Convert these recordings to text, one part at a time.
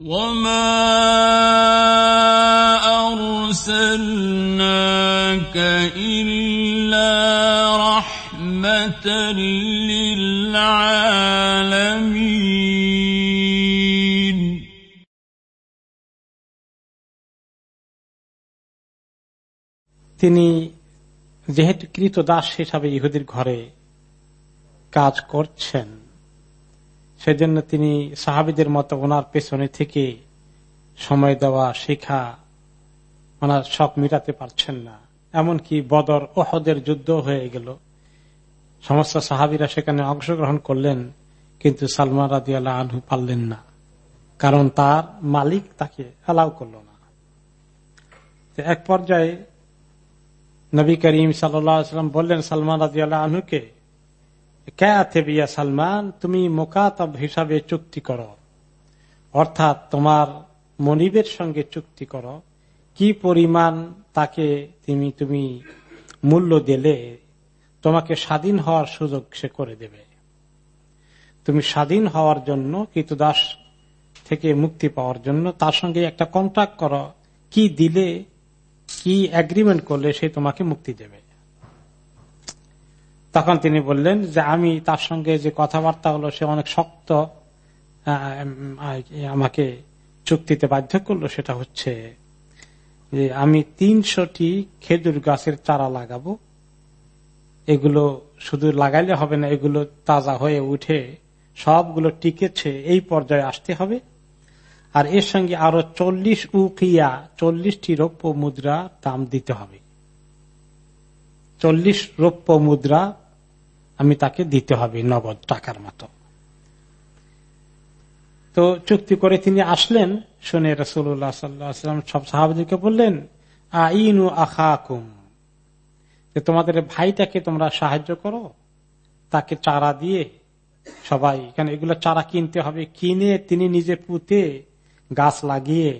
وما أرسلناك إلا رحمة للعالمين তিনি যেহেতু কৃত দাস হিসাবে ইহুদির ঘরে কাজ করছেন সেজন্য তিনি সাহাবিদের মতো ওনার পেছনে থেকে সময় দেওয়া, শেখা ওনার শখ মিটাতে পারছেন না। এমনকি বদর ওহদের যুদ্ধ হয়ে গেল। সমস্ত সাহাবিরা সেখানে অংশগ্রহণ করলেন, কিন্তু সালমান রাজি আল্লাহ আনহু পারলেন না। কারণ তার মালিক তাকে অ্যালাউ করল না। এক পর্যায়ে নবী করিম সাল্লাম বললেন সালমান রাজি আল্লাহ আনহুকে বিয়া সালমান? তুমি মোকাতব হিসাবে চুক্তি করো। অর্থাৎ তোমার মনিবের সঙ্গে চুক্তি করো। কি পরিমাণ তাকে তুমি তুমি মূল্য দিলে, তোমাকে স্বাধীন হওয়ার সুযোগ সে করে দেবে। তুমি স্বাধীন হওয়ার জন্য কৃতদাস থেকে মুক্তি পাওয়ার জন্য তার সঙ্গে একটা কন্ট্রাক্ট করো। কি দিলে, কি এগ্রিমেন্ট করলে সে তোমাকে মুক্তি দেবে। তখন তিনি বললেন যে আমি তার সঙ্গে যে কথাবার্তা হলো, সে অনেক শক্ত আমাকে চুক্তিতে বাধ্য করল, সেটা হচ্ছে যে আমি তিনশোটি খেজুর গাছের চারা লাগাবো। এগুলো শুধু লাগাইলে হবে না, এগুলো তাজা হয়ে উঠে সবগুলো টিকেছে, এই পর্যায়ে আসতে হবে। আর এর সঙ্গে আরও চল্লিশ উকিয়া, চল্লিশটি রৌপ্য মুদ্রা দাম দিতে হবে। চল্লিশ রৌপ্য মুদ্রা আমি তাকে দিতে হবে নগদ টাকার মতো। তো চুক্তি করে তিনি আসলেন, শুনে রসুল্লাহ সাল্লাম সব সাহাবাদিকে বললেন, আইনু আখাকুম তোমাদের ভাইটাকে তোমরা সাহায্য করো, তাকে চারা দিয়ে সবাই, এখানে এগুলো চারা কিনতে হবে, কিনে তিনি নিজে পুঁতে গাছ লাগিয়ে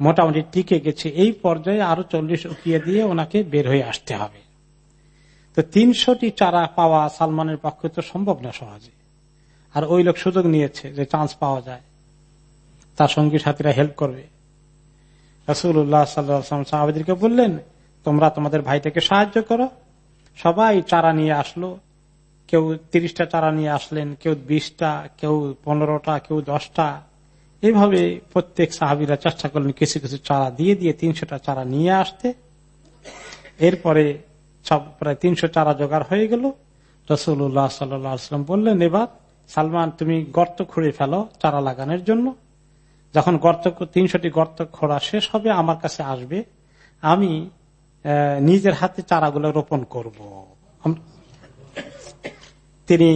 মোটামুটি টিকে গেছে, এই পর্যায়ে আরও চল্লিশ উকিয়ে দিয়ে ওনাকে বের হয়ে আসতে হবে। তো তিনশোটি চারা পাওয়া সালমানের পক্ষে তো সম্ভব না সহজে। আর ওই লোক সুযোগ নিয়েছে যে চান্স পাওয়া যায়। তার সঙ্গী সাথীরা হেল্প করবে। রসুল্লাহ সাল্লামকে বললেন, তোমরা তোমাদের ভাইটাকে সাহায্য করো। সবাই চারা নিয়ে আসলো। কেউ তিরিশটা চারা নিয়ে আসলেন, কেউ বিশটা, কেউ পনেরোটা, কেউ দশটা। এইভাবে প্রত্যেক সাহাবিরা চেষ্টা করলেন কিছু কিছু চারা দিয়ে দিয়ে তিনশোটা চারা নিয়ে আসতে। এরপরে সব প্রায় তিনশো চারা জোগাড় হয়ে গেল। রসুল্লাহ সাল্লাম বললেন, এবার সালমান, তুমি গর্ত খুঁড়ে ফেলো চারা লাগানোর জন্য। যখন গর্ত, তিনশোটি গর্ত খোঁড়া শেষ হবে, আমার কাছে আসবে। আমি নিজের হাতে চারাগুলো রোপণ করব। তিনি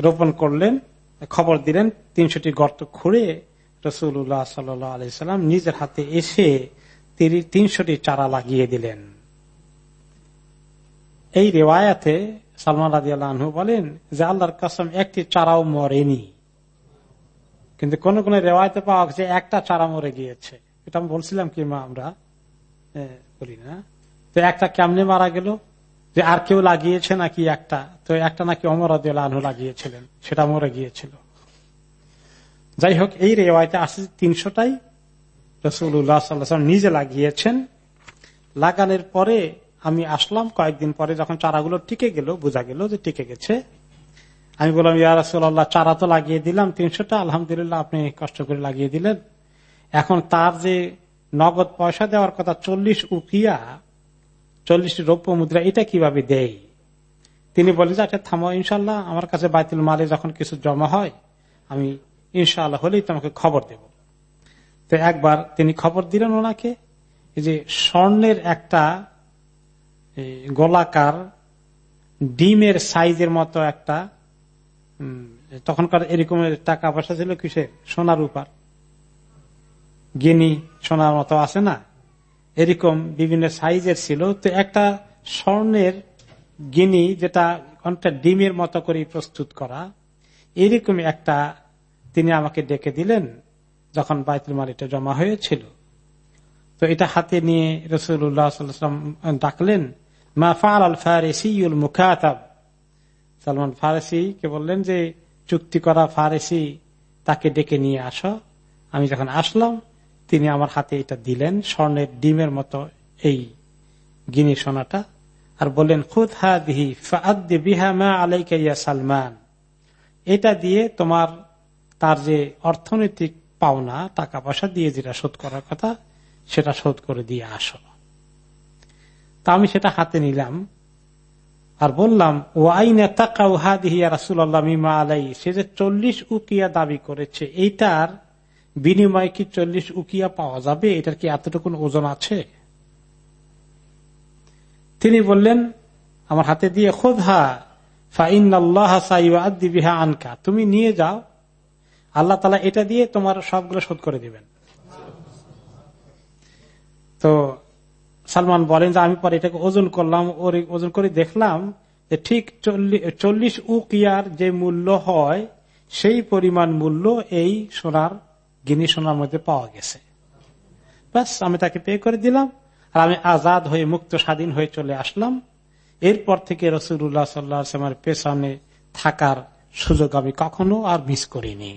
রোপণ করলেন, খবর দিলেন, তিনশোটি গর্ত খুঁড়ে রসুল্লাহ সাল্লাম নিজের হাতে এসে তিনি তিনশোটি চারা লাগিয়ে দিলেন। এই রেওয়ায়াতে সালমান রাজি আল্লাহ বলেন যে আল্লাহর কাসম একটি চারাও মরেনি। কিন্তু কোন কোন রেওয়ায়তে পাওয়া গেছে, একটা চারা মরে গিয়েছে। এটা আমি বলছিলাম কি মা আমরা? বলি না। তো একটা কেমনে মারা গেল? যে আর কেউ লাগিয়েছে নাকি একটা? তো একটা নাকি অমর আনহু লাগিয়েছিলেন, সেটা মরে গিয়েছিল। যাই হোক, এই রেওয়ায়তে আসে তিনশোটাই রসুল্লাহ নিজে লাগিয়েছেন। লাগানোর পরে আমি আসলাম, কয়েকদিন পরে যখন চারাগুলো টিকে গেল, বোঝা গেল যে টিকে গেছে। আমি বললাম ইয়ারসোল্লাহ চারা তো লাগিয়ে দিলাম তিনশোটা, আলহামদুলিল্লাহ আপনি কষ্ট করে লাগিয়ে দিলেন। এখন তার যে নগদ পয়সা দেওয়ার কথা, চল্লিশ উকিয়া চল্লিশটি রৌপ্য মুদ্রা, এটা কীভাবে দেয়? তিনি বলেন যে আচ্ছা থামো ইনশাল্লাহ আমার কাছে বাইতুল মালে যখন কিছু জমা হয়, আমি ইনশাল্লাহ হলেই তোমাকে খবর দেব। তো একবার তিনি খবর দিলেন ওনাকে যে স্বর্ণের একটা গোলাকার, ডিমের সাইজের মতো একটা তখনকার এরকম টাকা পয়সা ছিল কিসের? সোনার উপার গিনি সোনার মতো আছে না? এরকম বিভিন্ন সাইজের ছিল। তো একটা স্বর্ণের গিনি যেটা অনেকটা ডিমের মতো করে প্রস্তুত করা, এরকম একটা তিনি আমাকে ডেকে দিলেন যখন বাইতুল মালিটা জমা হয়েছিল। তো এটা হাতে নিয়ে রসুল্লাহ ডাকলেন মা মুখাতাব সালমান ফারেসি কে বললেন যে, চুক্তি করা ফারেসি, তাকে ডেকে নিয়ে আসো। আমি যখন আসলাম, তিনি আমার হাতে এটা দিলেন, স্বর্ণের ডিমের মতো এই গিনি সোনাটা, আর বললেন, খুদ হা দিহি ফাদি বিহা মা আলাইকা ইয়া সালমান। এটা দিয়ে তোমার, তার যে অর্থনৈতিক পাওনা, টাকা পয়সা দিয়ে যেটা শোধ করার কথা, সেটা শোধ করে দিয়ে আসো। তা আমি সেটা হাতে নিলাম। আর বললাম ও আইনে তাকাউ হাদিহিয়া রাসুল্লাহ মিমা আলাই সে যে চল্লিশ উকিয়া দাবি করেছে, এইটার বিনিময়ে কি চল্লিশ উকিয়া পাওয়া যাবে? এটার কি এতটুকু ওজন আছে? তিনি বললেন, আমার হাতে দিয়ে খোদহা বিহা আনকা। তুমি নিয়ে যাও। আল্লাহ তালা এটা দিয়ে তোমার সবগুলো শোধ করে দিবেন। তো সালমান বলেন যে, আমি পরে এটাকে ওজন করলাম ওজন করে দেখলাম যে ঠিক চল্লিশ উকিয়ার যে মূল্য হয়, সেই পরিমাণ মূল্য এই সোনার, গিনি সোনার মধ্যে পাওয়া গেছে। ব্যাস, আমি তাকে পে করে দিলাম, আর আমি আজাদ হয়ে, মুক্ত স্বাধীন হয়ে চলে আসলাম। এরপর থেকে রসুল্লাহ সাল্লামের পেছনে থাকার সুযোগ আমি কখনো আর মিস করিনি।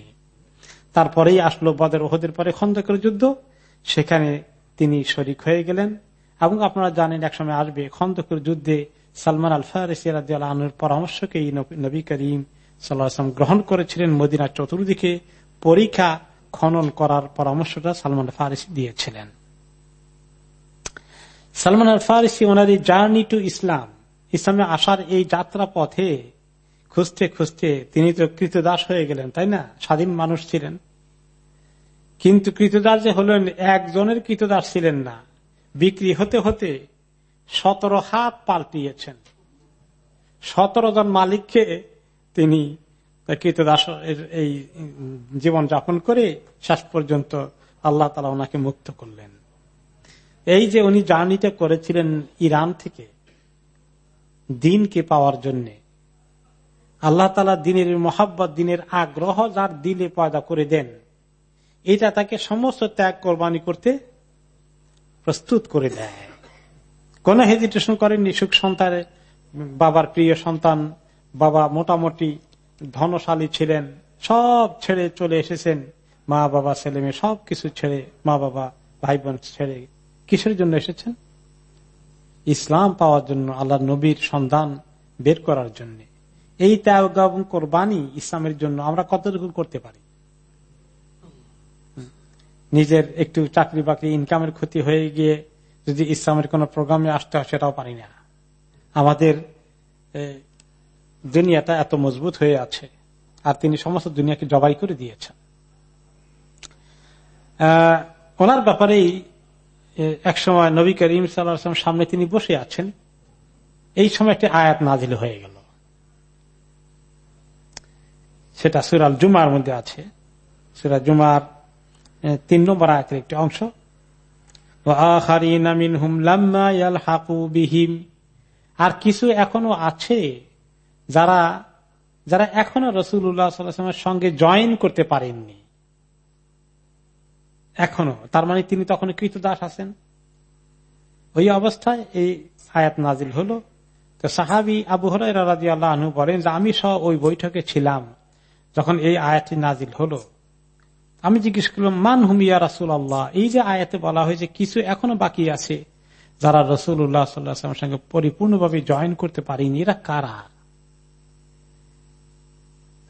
তারপরেই আসলো বদের ওহদের পরে খন্দকের যুদ্ধ। সেখানে তিনি শরিক হয়ে গেলেন। এবং আপনারা জানেন একসময় আসবে খন্দকের যুদ্ধে সালমান আল ফারিসের পরামর্শকে নবী করিম সাল্লাম গ্রহণ করেছিলেন মদিনার চতুর্দিকে পরীক্ষা খনন করার পরামর্শটা সালমান ফারিসি দিয়েছিলেন। সালমান আল ফারিসি ওনার এই জার্নি টু ইসলাম, ইসলামে আসার এই যাত্রা পথে খুঁজতে খুঁজতে তিনি তো কৃতদাস হয়ে গেলেন, তাই না? স্বাধীন মানুষ ছিলেন। কিন্তু কৃতদাস যে হলেন, একজনের কৃতদাস ছিলেন না। বিক্রি হতে হতে সতেরো হাত পাল্টিয়েছেন। সতেরো জন মালিককে তিনি কৃতদাস এই জীবন যাপন করে শেষ পর্যন্ত আল্লাহ তালা ওনাকে মুক্ত করলেন। এই যে উনি জার্নিটা করেছিলেন ইরান থেকে দিনকে পাওয়ার জন্য, আল্লাহ তালা দিনের মহাব্বত, দিনের আগ্রহ যার দিলে পয়দা করে দেন, এটা তাকে সমস্ত ত্যাগ কোরবানি করতে প্রস্তুত করে দেয়। কোন হেজিটেশন করেননি সুখ সন্তানের বাবার প্রিয় সন্তান, বাবা মোটামুটি ধনশালী ছিলেন, সব ছেড়ে চলে এসেছেন। মা বাবা, ছেলে মেয়ে সব কিছু ছেড়ে মা বাবা, ভাই বোন ছেড়ে কিসের জন্য এসেছেন? ইসলাম পাওয়ার জন্য, আল্লাহ নবীর সন্ধান বের করার জন্য। এই ত্যাগ এবং কোরবানি ইসলামের জন্য আমরা কতটুকু করতে পারি? নিজের একটু চাকরি বাকরি ইনকামের ক্ষতি হয়ে গিয়ে যদি ইসলামের কোন প্রোগ্রামে আসতে হয়, সেটাও পারি না। আমাদের দুনিয়াটা এত মজবুত হয়ে আছে, আর তিনি সমস্ত দুনিয়াকে জবাই করে দিয়েছেন। ওনার ব্যাপারেই একসময় নবী করিম সাল্লাম সামনে তিনি বসে আছেন। এই সময় একটি আয়াত নাজিল হয়ে গেল। সেটা সুরাল জুমার মধ্যে আছে। সুরা জুমার তিন নম্বর আয়াতের একটি অংশ। আর কিছু এখনও আছে যারা যারা এখনও রসুল্লাহামের সঙ্গে জয়েন করতে পারেননি। এখনও। তার মানে তিনি তখন কৃতদাস আছেন। ওই অবস্থায় এই আয়াত নাজিল হলো। তো সাহাবি আবু হরাজি আল্লাহ আনহু বলেন যে, আমি সহ ওই বৈঠকে ছিলাম যখন এই আয়াতটি নাজিল হলো। আমি জিজ্ঞেস করলাম, মান হুমিয়া রাসুল আল্লাহ এই যে আয়াতে বলা হয়েছে, কিছু এখনও বাকি আছে যারা রসুল উল্লাহ সাল্লাহামের সঙ্গে পরিপূর্ণভাবে জয়েন করতে পারিনি। এরা কারা?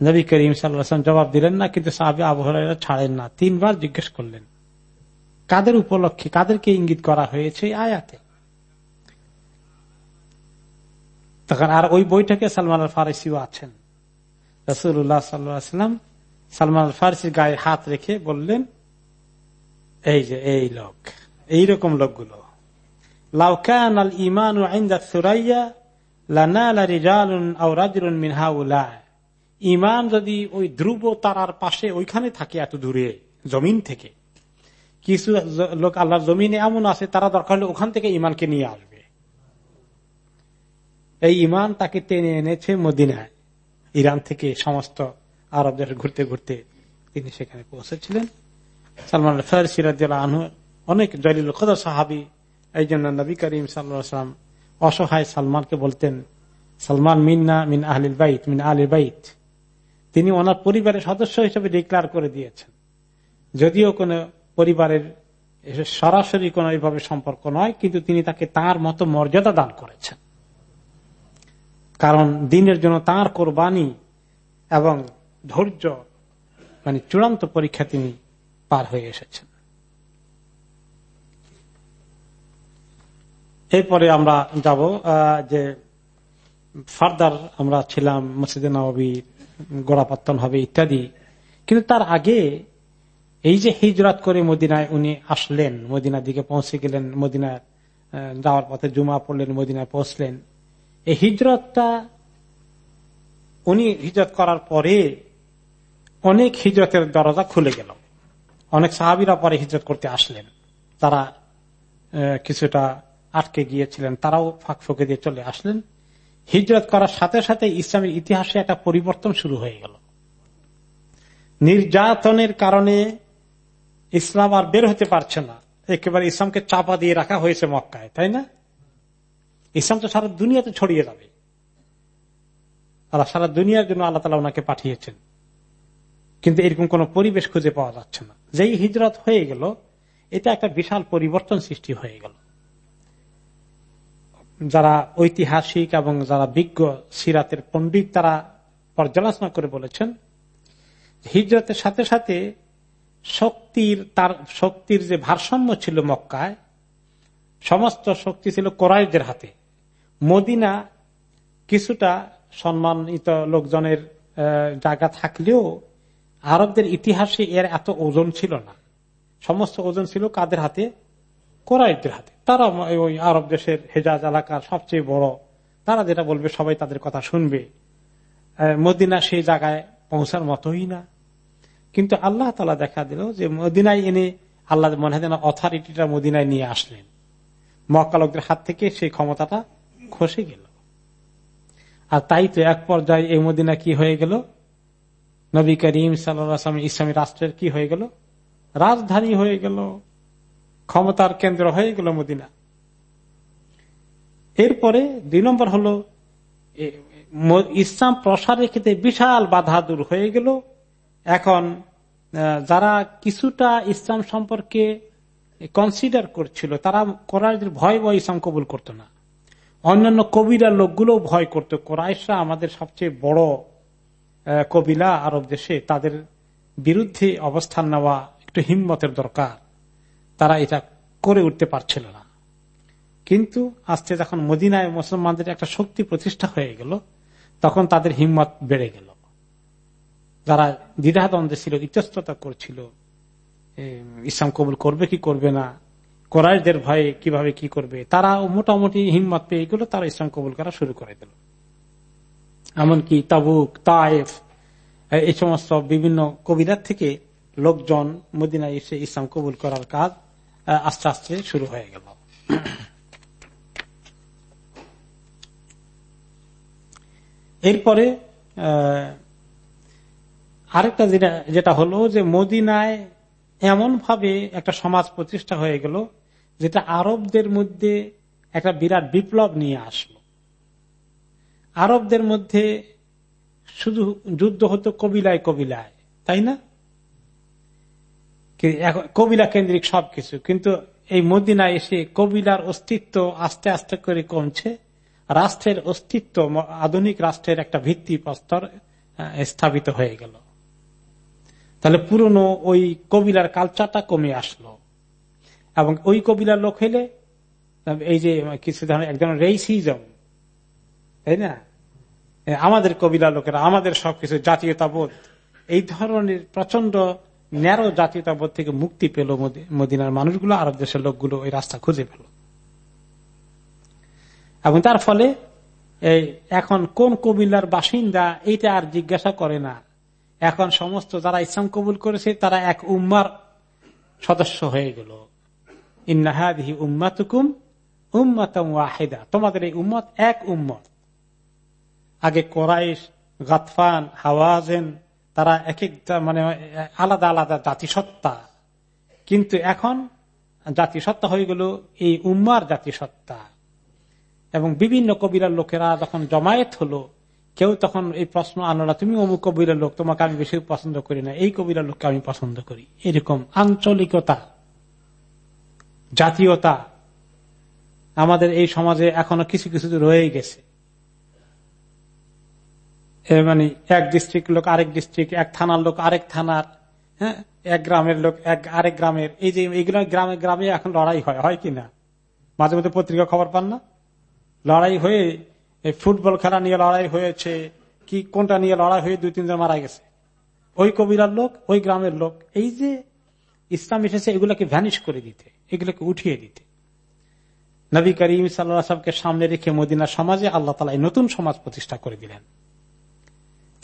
নবী করিম সাল্লাম জবাব দিলেন না, কিন্তু সাহাবি আবহাওয়া ছাড়েন না। তিনবার জিজ্ঞেস করলেন, কাদের উপলক্ষে, কাদেরকে ইঙ্গিত করা হয়েছে আয়াতে? তখন আর ওই বইটাকে সালমান আল ফারেসিও আছেন রসুল্লাহ সাল্লাম সালমান ফারসির গায়ে হাত রেখে বললেন, এই যে এই লোক, এইরকম লোকগুলো। লাউকান আল ইমান সুরাইয়া ইমান যদি ওই ধ্রুব তারার পাশে ওইখানে থাকে এত দূরে, জমিন থেকে, কিছু লোক আল্লাহর জমিনে এমন আছে, তারা দরকার হলে ওখান থেকে ইমানকে নিয়ে আসবে। এই ইমান তাকে টেনে এনেছে মদিনায়, ইরান থেকে সমস্ত আরব দেশে ঘুরতে ঘুরতে তিনি সেখানে পৌঁছেছিলেন। সালমান সিরাজ আনহু অনেক জলিল খদা সাহাবি, এই জন্য নবী করিম সাল্লাম অসহায় সালমানকে বলতেন, সালমান মিন্না মিন আহলিল বাইত, মিন আলী বাইত। তিনি ওনার পরিবারের সদস্য হিসেবে ডিক্লার করে দিয়েছেন। যদিও কোনো পরিবারের সরাসরি কোন এইভাবে সম্পর্ক নয়, কিন্তু তিনি তাকে তার মতো মর্যাদা দান করেছেন। কারণ দিনের জন্য তার কোরবানি এবং ধৈর্য মানে চূড়ান্ত পরীক্ষা তিনি পার হয়ে এসেছেন। এরপরে আমরা যাব যে ফার্দার আমরা ছিলাম মসজিদে নবী গোড়াপত্তন হবে ইত্যাদি। কিন্তু তার আগে এই যে হিজরত করে মদিনায় উনি আসলেন, মদিনার দিকে পৌঁছে গেলেন মদিনায় যাওয়ার পথে জুমা পড়লেন, মদিনায় পৌঁছলেন। এই হিজরতটা উনি হিজরত করার পরে অনেক হিজরতের দরজা খুলে গেল। অনেক সাহাবিরা পরে হিজরত করতে আসলেন। তারা কিছুটা আটকে গিয়েছিলেন। তারাও ফাঁক ফুকে দিয়ে চলে আসলেন। হিজরত করার সাথে সাথে ইসলামের ইতিহাসে একটা পরিবর্তন শুরু হয়ে গেল। নির্যাতনের কারণে ইসলাম আর বের হতে পারছে না। একেবারে ইসলামকে চাপা দিয়ে রাখা হয়েছে মক্কায়, তাই না? ইসলাম তো সারা দুনিয়াতে ছড়িয়ে যাবে। আল্লাহ সারা দুনিয়ার জন্য আল্লাহ তালা ওনাকে পাঠিয়েছেন। কিন্তু এরকম কোন পরিবেশ খুঁজে পাওয়া যাচ্ছে না। যেই হিজরত হয়ে গেল, এটা একটা বিশাল পরিবর্তন সৃষ্টি হয়ে গেল। যারা ঐতিহাসিক এবং যারা বিজ্ঞ সিরাতের পণ্ডিত তারা পর্যালোচনা করে বলেছেন, হিজরতের সাথে সাথে শক্তির তার, শক্তির যে ভারসাম্য ছিল মক্কায়, সমস্ত শক্তি ছিল কোরআদের হাতে। মদিনা কিছুটা সম্মানিত লোকজনের জায়গা থাকলেও আরবদের ইতিহাসে এর এত ওজন ছিল না। সমস্ত ওজন ছিল কাদের হাতে? কোরআদের হাতে। তারা ওই আরব দেশের হেজাজ এলাকার সবচেয়ে বড়। তারা যেটা বলবে, সবাই তাদের কথা শুনবে। মদিনা সেই জায়গায় পৌঁছার মতোই না। কিন্তু আল্লাহ তালা দেখা দিল যে মদিনায় এনে আল্লাহ মনে হয় অথরিটিটা মদিনায় নিয়ে আসলেন। মক্কালকদের হাত থেকে সেই ক্ষমতাটা খসে গেল। আর তাই তো এক পর্যায়ে এই মদিনা কি হয়ে গেল? নবী করিম সাল্লাম ইসলামী রাষ্ট্রের কি হয়ে গেল? রাজধানী হয়ে গেল। ক্ষমতার কেন্দ্র হয়ে গেল মদিনা। এরপরে দুই নম্বর হল ইসলাম প্রসারের ক্ষেত্রে বিশাল বাধা দূর হয়ে গেল। এখন যারা কিছুটা ইসলাম সম্পর্কে কনসিডার করছিল, তারা কোরআদের ভয় ভয় ইসলাম কবুল করত না। অন্যান্য কবিরা লোকগুলো ভয় করত। কোরআশরা আমাদের সবচেয়ে বড় কবিলা আরব দেশে তাদের বিরুদ্ধে অবস্থান নেওয়া একটু হিম্মতের দরকার। তারা এটা করে উঠতে পারছিল না। কিন্তু আজকে যখন মদিনায় মুসলমানদের একটা শক্তি প্রতিষ্ঠা হয়ে গেল, তখন তাদের হিম্মত বেড়ে গেল। যারা দ্বিধাদ্বন্দ্বে ছিল, ইতস্ততা করছিল ইসলাম কবুল করবে কি করবে না কোরআশদের ভয়ে কীভাবে কি করবে তারা মোটামুটি হিম্মত পেয়ে গেল, তারা ইসলাম কবুল করা শুরু করে দিল। এমনকি তাবুক, তায়েফ এই সমস্ত বিভিন্ন কবিরার থেকে লোকজন মদিনায় এসে ইসলাম কবুল করার কাজ আস্তে আস্তে শুরু হয়ে গেল। এরপরে আরেকটা যেটা যেটা হলো যে মদিনায় এমন ভাবে একটা সমাজ প্রতিষ্ঠা হয়ে গেল, যেটা আরবদের মধ্যে একটা বিরাট বিপ্লব নিয়ে আসলো আরবদের মধ্যে শুধু যুদ্ধ হতো কবিলায় কবিলায়, তাই না? কবিলা কেন্দ্রিক সবকিছু। কিন্তু এই মদিনা এসে কবিলার অস্তিত্ব আস্তে আস্তে করে কমছে। রাষ্ট্রের অস্তিত্ব আধুনিক রাষ্ট্রের একটা ভিত্তি প্রস্তর স্থাপিত হয়ে গেল। তাহলে পুরনো ওই কবিলার কালচারটা কমে আসলো। এবং ওই কবিলার লোক হইলে, এই যে কিছু ধরনের একজন রেসিজম তাই না? আমাদের কবিলার লোকেরা, আমাদের সবকিছু জাতীয়তাবোধ। এই ধরনের প্রচণ্ড ন্যারো জাতীয়তাবোধ থেকে মুক্তি পেল মদিনার মানুষগুলো, আরব দেশের লোকগুলো ওই রাস্তা খুঁজে পেল। এবং তার ফলে এই এখন কোন কবিলার বাসিন্দা এইটা আর জিজ্ঞাসা করে না। এখন সমস্ত যারা ইসলাম কবুল করেছে, তারা এক উম্মার সদস্য হয়ে গেল। ইন্নাহাদি উম্মাতুকুম ওয়াহেদা। তোমাদের এই উম্মত এক উম্মত। আগে কোরাইশ, গাতফান, হাওয়াজেন, তারা এক একটা মানে আলাদা আলাদা জাতিসত্তা। কিন্তু এখন জাতিসত্তা হয়ে গেল এই উম্মার জাতিসত্তা। এবং বিভিন্ন কবিরার লোকেরা যখন জমায়েত হলো, কেউ তখন এই প্রশ্ন আনো না, তুমি অমুক কবিরার লোক, তোমাকে আমি বেশি পছন্দ করি না। এই কবিরার লোককে আমি পছন্দ করি। এরকম আঞ্চলিকতা, জাতীয়তা আমাদের এই সমাজে এখনও কিছু কিছু রয়ে গেছে। মানে এক ডিস্ট্রিক্ট লোক আরেক ডিস্ট্রিক্ট এক থানার লোক আরেক থানার হ্যাঁ? এক গ্রামের লোক এক আরেক গ্রামের। এই যে এইগুলো গ্রামে গ্রামে এখন লড়াই হয় হয় কি না মাঝে মধ্যে পত্রিকা খবর পান না? লড়াই হয়ে এই ফুটবল খেলা নিয়ে লড়াই হয়েছে, কি কোনটা নিয়ে লড়াই হয়ে দুই, তিনজন মারা গেছে? ওই কবিরার লোক, ওই গ্রামের লোক, এই যে ইসলাম এসেছে, এগুলোকে ভ্যানিশ করে দিতে, এগুলোকে উঠিয়ে দিতে। নবী করিম সাল্লামকে সামনে রেখে মদিনার সমাজে আল্লাহ তালা নতুন সমাজ প্রতিষ্ঠা করে দিলেন।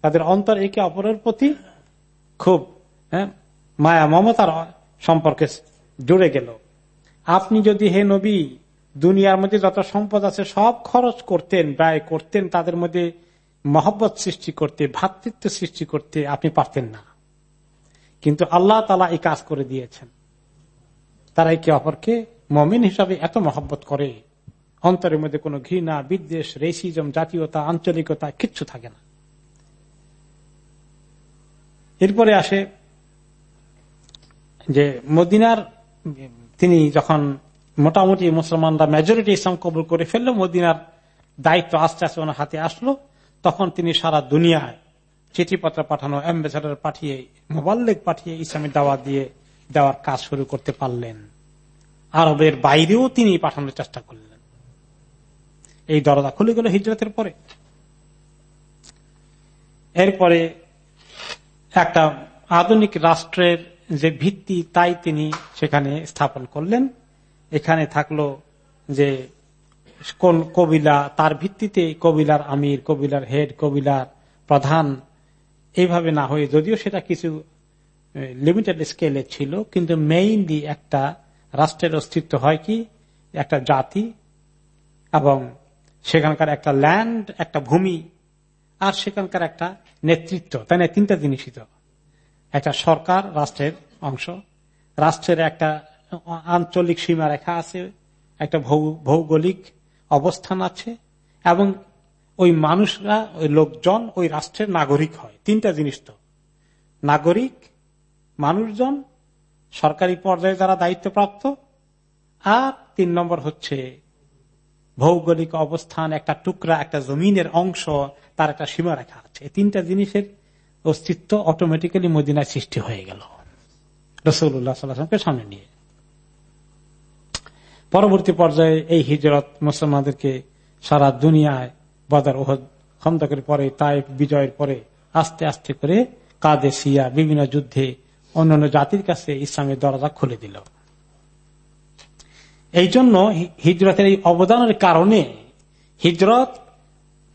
তাদের অন্তর একে অপরের প্রতি খুব হ্যাঁ, মায়া মমতার সম্পর্কে জুড়ে গেল। আপনি যদি হে নবী দুনিয়ার মধ্যে যত সম্পদ আছে সব খরচ করতেন ব্যয় করতেন তাদের মধ্যে মহব্বত সৃষ্টি করতে ভাতৃত্ব সৃষ্টি করতে আপনি পারতেন না। কিন্তু আল্লাহ তালা এই কাজ করে দিয়েছেন। তারা একে অপরকে মমিন হিসাবে এত মহব্বত করে। অন্তরের মধ্যে কোনো ঘৃণা বিদ্বেষ রেসিজম জাতীয়তা আঞ্চলিকতা কিচ্ছু থাকে না। এরপরে আসে যে মদিনার, তিনি যখন মোটামুটি মুসলমানরা মেজরিটি ইসলাম কবুল করে ফেলল, মদিনার দায়িত্ব আস্তে আস্তে ওনার হাতে আসলো, তখন তিনি সারা দুনিয়ায় চিঠিপত্র পাঠানো অ্যাম্বাসাডার পাঠিয়ে, মোবাল্লেক পাঠিয়ে ইসলামের দাওয়া দিয়ে দেওয়ার কাজ শুরু করতে পারলেন। আরবের বাইরেও তিনি পাঠানোর চেষ্টা করলেন। এই দরজা খুলে গেল হিজরতের পরে। এরপরে একটা আধুনিক রাষ্ট্রের যে ভিত্তি, তাই তিনি সেখানে স্থাপন করলেন। এখানে থাকল যে কোন কবিলা, তার ভিত্তিতে কবিলার আমির, কবিলার হেড, কবিলার প্রধান, এইভাবে না হয়ে যদিও সেটা কিছু লিমিটেড স্কেলে ছিল, কিন্তু মেইনলি একটা রাষ্ট্রের অস্তিত্ব হয় কি? একটা জাতি এবং সেখানকার একটা ল্যান্ড একটা ভূমি আর সেখানকার একটা নেতৃত্ব। তাই না? তিনটা জিনিসই তো। একটা সরকার, রাষ্ট্রের অংশ। রাষ্ট্রের একটা আঞ্চলিক সীমা রেখা আছে, একটা ভৌগোলিক অবস্থান আছে, এবং ওই মানুষরা, ওই লোকজন, ওই রাষ্ট্রের নাগরিক হয়। তিনটা জিনিস তো। নাগরিক, মানুষজন, সরকারি পর্যায়ে যারা দায়িত্বপ্রাপ্ত, আর তিন নম্বর হচ্ছে ভৌগোলিক অবস্থান, একটা টুকরা, একটা জমিনের অংশ তার একটা সীমা রেখা আছে। এই তিনটা জিনিসের অস্তিত্ব অটোমেটিক্যালি মদিনায় সৃষ্টি হয়ে গেল। সাল্লামকে সামনে নিয়ে। পরবর্তী পর্যায়ে এই হিজরত মুসলমানদেরকে সারা দুনিয়ায় বদার ওহদ খন্দকের পরে তাই বিজয়ের পরে আস্তে আস্তে করে কাদে সিয়া বিভিন্ন যুদ্ধে অন্যান্য জাতির কাছে ইসলামের দরজা খুলে দিল। এই জন্য হিজরতের এই অবদানের কারণে হিজরত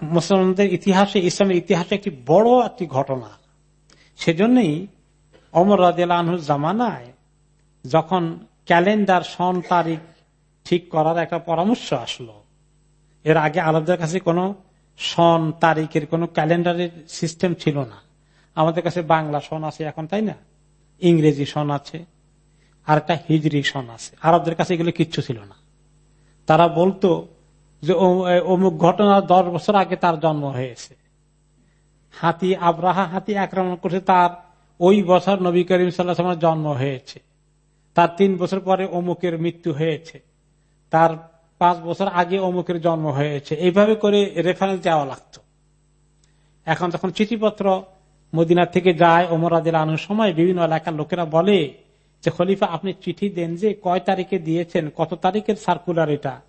মুসলমানদের ইতিহাসে, ইসলামের ইতিহাসে একটি বড় একটি ঘটনা। সেজন্যই অমর রাজিয়াল আনহুর জামানায় যখন ক্যালেন্ডার সন তারিখ ঠিক করার একটা পরামর্শ আসলো, এর আগে আরবদের কাছে কোনো সন তারিখের, কোনো ক্যালেন্ডারের সিস্টেম ছিল না। আমাদের কাছে বাংলা সন আছে এখন, তাই না? ইংরেজি সন আছে আর একটা হিজরি সন আছে। আরবদের কাছে এগুলো কিচ্ছু ছিল না। তারা বলতো যে অমুক ঘটনা দশ বছর আগে তার জন্ম হয়েছে। হাতি আব্রাহা, হাতি আক্রমণ করছে, তার ওই বছর নবী করিম সাল্লাহ জন্ম হয়েছে। তার তিন বছর পরে অমুকের মৃত্যু হয়েছে। তার পাঁচ বছর আগে অমুকের জন্ম হয়েছে। এইভাবে করে রেফারেন্স দেওয়া লাগত। এখন যখন চিঠিপত্র মদিনার থেকে যায় ওমর আদিল আনুর সময়, বিভিন্ন এলাকার লোকেরা বলে যে, খলিফা, আপনি চিঠি দেন যে কয় তারিখে দিয়েছেন, কত তারিখের সার্কুলার এটা?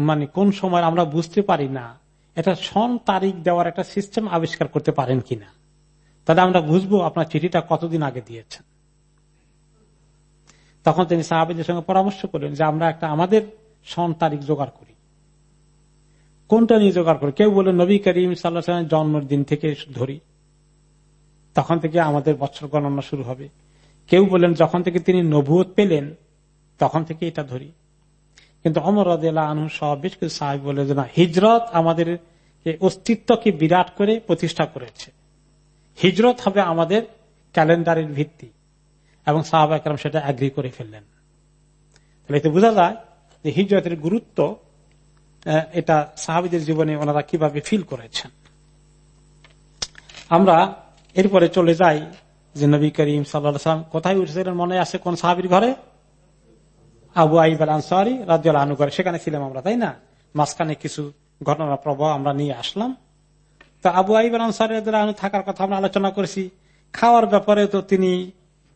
মানে কোন সময় আমরা বুঝতে পারি না, এটা সন তারিখ দেওয়ার একটা সিস্টেম আবিষ্কার করতে পারেন কিনা। তাহলে আমরা বুঝব আপনার চিঠিটা কতদিন আগে দিয়েছেন। তখন তিনি সাহাবিদের সঙ্গে পরামর্শ করলেন যে আমরা একটা আমাদের সন তারিখ জোগাড় করি। কোনটা নিয়ে জোগাড় করি? কেউ বলে নবী করিম সাল্লাহ জন্মদিন থেকে ধরি। তখন থেকে আমাদের বছর গণনা শুরু হবে। কেউ বলেন যখন থেকে তিনি নবুয়ত পেলেন, তখন থেকে এটা ধরি। কিন্তু অমর আনহু সহ বেশ কিছু সাহেব বলে যে না, হিজরত আমাদের অস্তিত্বকে বিরাট করে প্রতিষ্ঠা করেছে। হিজরত হবে আমাদের ক্যালেন্ডারের ভিত্তি এবং সাহাব একরম সেটা অ্যাগ্রি করে ফেললেন। তাহলে এতে বোঝা যায় যে হিজরতের গুরুত্ব এটা সাহাবিদের জীবনে ওনারা কীভাবে ফিল করেছেন। আমরা এরপরে চলে যাই যে নবী করিম সাল্লাম কোথায় উঠেছিলেন মনে আছে কোন সাহাবির ঘরে? আবু আইব আল আনসারি রাজ্য আনু ঘরে সেখানে ছিলাম আমরা, তাই না? মাঝখানে কিছু ঘটনা প্রবাহ আমরা নিয়ে আসলাম। তো আবু আইব আল আনসারি আনু থাকার কথা আমরা আলোচনা করেছি। খাওয়ার ব্যাপারে তো তিনি